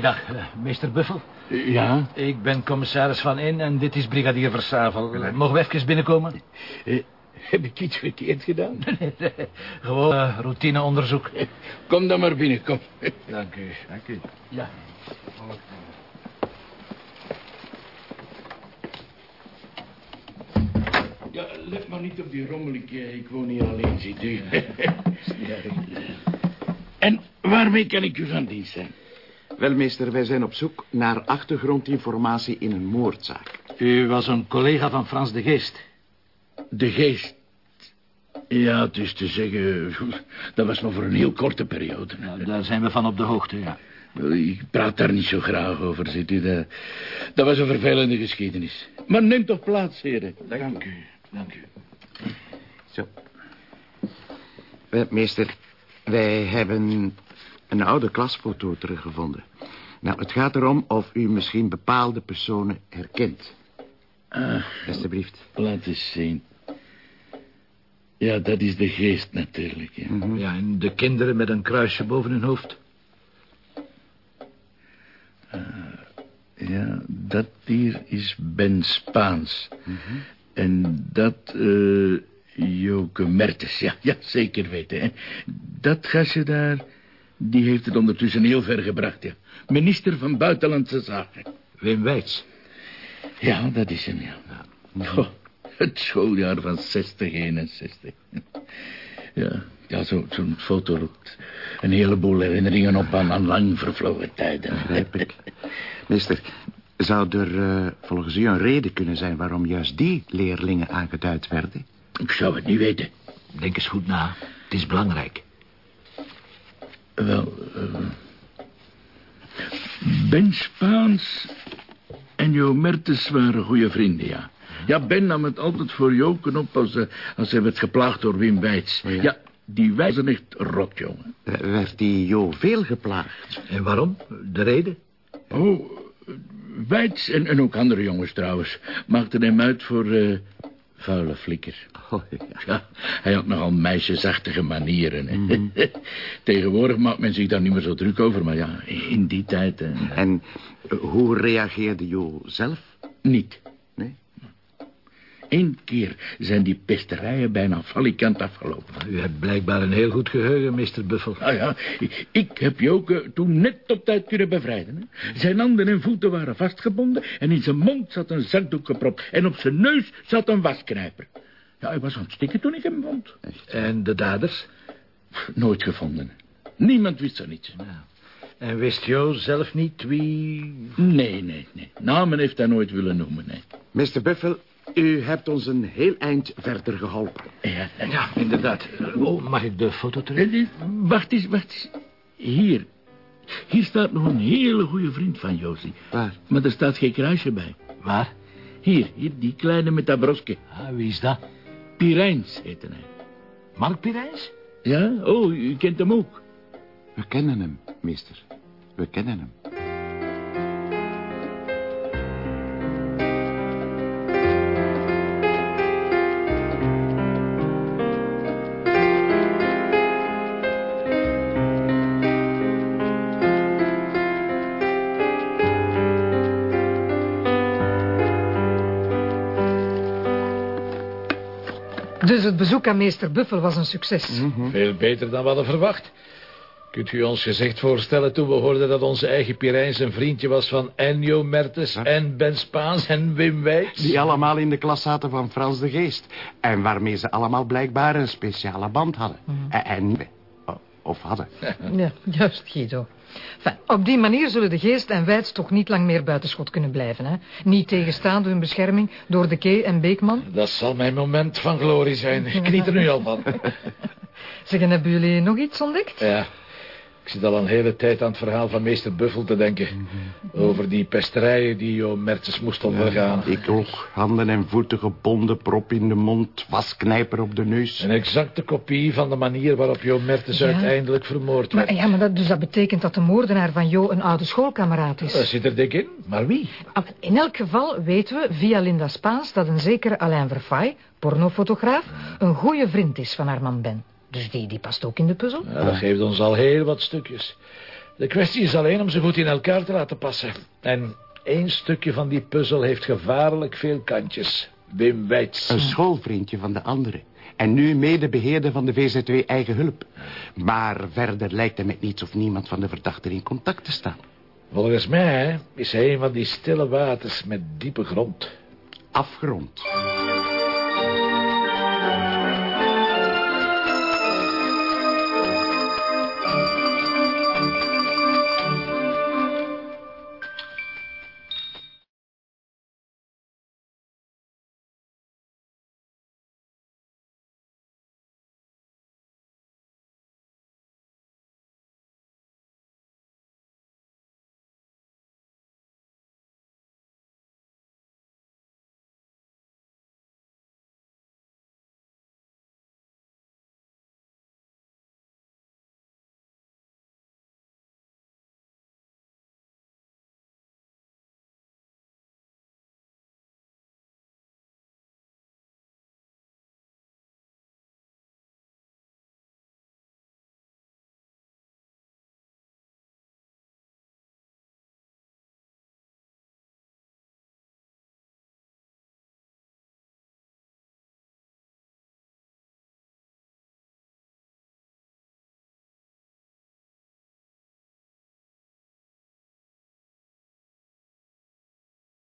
Goeiedag, eh, meester Buffel. Ja? Ik ben commissaris Van In en dit is brigadier Versavel. Mogen we even binnenkomen? Heb ik iets verkeerd gedaan? Gewoon eh, routineonderzoek. Kom dan maar binnen, kom. Dank u. Dank u. Ja. Ja, let maar niet op die rommel. Ik, eh, ik woon hier alleen, ziet u. Ja. en waarmee kan ik u van dienst zijn? Wel, meester, wij zijn op zoek naar achtergrondinformatie in een moordzaak. U was een collega van Frans de Geest. De geest. Ja, het is te zeggen... Dat was maar voor een heel korte periode. daar zijn we van op de hoogte, ja. Ik praat daar niet zo graag over, ziet u. Dat, dat was een vervelende geschiedenis. Maar neem toch plaats, heren. Dank u, dank u. Zo. Meester, wij hebben een oude klasfoto teruggevonden. Nou, het gaat erom of u misschien bepaalde personen herkent. Ah, Alsjeblieft. Laat eens zien. Ja, dat is de geest natuurlijk. Ja, Ja, en de kinderen met een kruisje boven hun hoofd. ja dat hier is Ben Spaans. En dat, eh Joke Mertens. Ja, ja, zeker weten. Hè. Dat gastje daar, die heeft het ondertussen heel ver gebracht, ja. Minister van Buitenlandse Zaken. Wim Weits. Ja, dat is hem, ja. Goh, het schooljaar van 60, 61. Ja, ja zo- zo'n foto roept een heleboel herinneringen op aan, aan lang vervlogen tijden. Begrijp ik. Meester, zou er eh, volgens u een reden kunnen zijn... waarom juist die leerlingen aangeduid werden? Ik zou het niet weten. Denk eens goed na. Het is belangrijk. Wel, eh, Ben Spaans en Jo Mertens waren goede vrienden, ja. Ja, Ben nam het altijd voor Joken op als, eh, als hij werd geplaagd door Wim Weits. ja. die wijzen echt rot, jongen. Werd die Jo veel geplaagd? En waarom? De reden? Oh, Weits en, en ook andere jongens trouwens... maakten hem uit voor eh, vuile flikker. Oh, ja. hij had nogal meisjesachtige manieren. Hè. Mhm. Tegenwoordig maakt men zich daar niet meer zo druk over... maar ja, in die tijd... hè. En eh, hoe reageerde Jo zelf? Niet. Eén keer zijn die pesterijen bijna valikant afgelopen. U hebt blijkbaar een heel goed geheugen, Mr. Buffel. Nou ja, ik- heb Joke toen net op tijd kunnen bevrijden. Hè. Zijn handen en voeten waren vastgebonden... en in zijn mond zat een zakdoek gepropt... en op zijn neus zat een wasknijper. Ja, hij was aan het stikken toen ik hem vond. En de daders? Nooit gevonden. Niemand wist er niets. En wist Jo zelf niet wie... Nee, nee, nee. Namen heeft hij nooit willen noemen, nee. Mr. Buffel, u hebt ons een heel eind verder geholpen. Ja, Ja, inderdaad. Oh, mag ik de foto terug? Eh, eh, Wacht eens, wacht eens. Hier. Hier staat nog een hele goede vriend van Josie. Waar? Maar er staat geen kruisje bij. Waar? Hier, hier, die kleine met dat broske. Ah, wie is dat? Pirijns heette hij. Mark Pirijns? Ja? Oh, u kent hem ook. We kennen hem, meester. We kennen hem. Aan meester Buffel was een succes. Veel beter dan we hadden verwacht. Kunt u ons gezicht voorstellen toen we hoorden dat onze eigen Pirijns een vriendje was van Enjo Mertens en Ben Spaans en Wim Weits? Die allemaal in de klas zaten van Frans de Geest. En waarmee ze allemaal blijkbaar een speciale band hadden. En, en- of hadden. Ja, juist, Guido. Enfin, op die manier zullen de geest en Wijts toch niet lang meer buitenschot kunnen blijven. Hè? Niet tegenstaande hun bescherming door de Kee en Beekman. Dat zal mijn moment van glorie zijn. Ik geniet er nu al van. Zeggen, hebben jullie nog iets ontdekt? Ja, ik zit al een hele tijd aan het verhaal van meester Buffel te denken. Over die pesterijen die Jo Mertens moest ondergaan. Ik ook. Handen en voeten gebonden, prop in de mond, wasknijper op de neus. Een exacte kopie van de manier waarop Jo Mertens Ja. uiteindelijk vermoord werd. Maar, ja, maar dat, dus dat betekent dat de moordenaar van Jo een oude schoolkameraad is. Dat zit er dik in, maar wie? Ah, In elk geval weten we via Linda Spaans dat een zekere Alain Verfaay, pornofotograaf, een goede vriend is van haar man Ben. Dus die, die past ook in de puzzel. Ja, dat geeft ons al heel wat stukjes. De kwestie is alleen om ze goed in elkaar te laten passen. En één stukje van die puzzel heeft gevaarlijk veel kantjes. Wim Weits. Een schoolvriendje van de andere. En nu medebeheerder van de VZW Eigen Hulp. Maar verder lijkt er met niets of niemand van de verdachten in contact te staan. Volgens mij is hij een van die stille waters met diepe grond. Afgrond.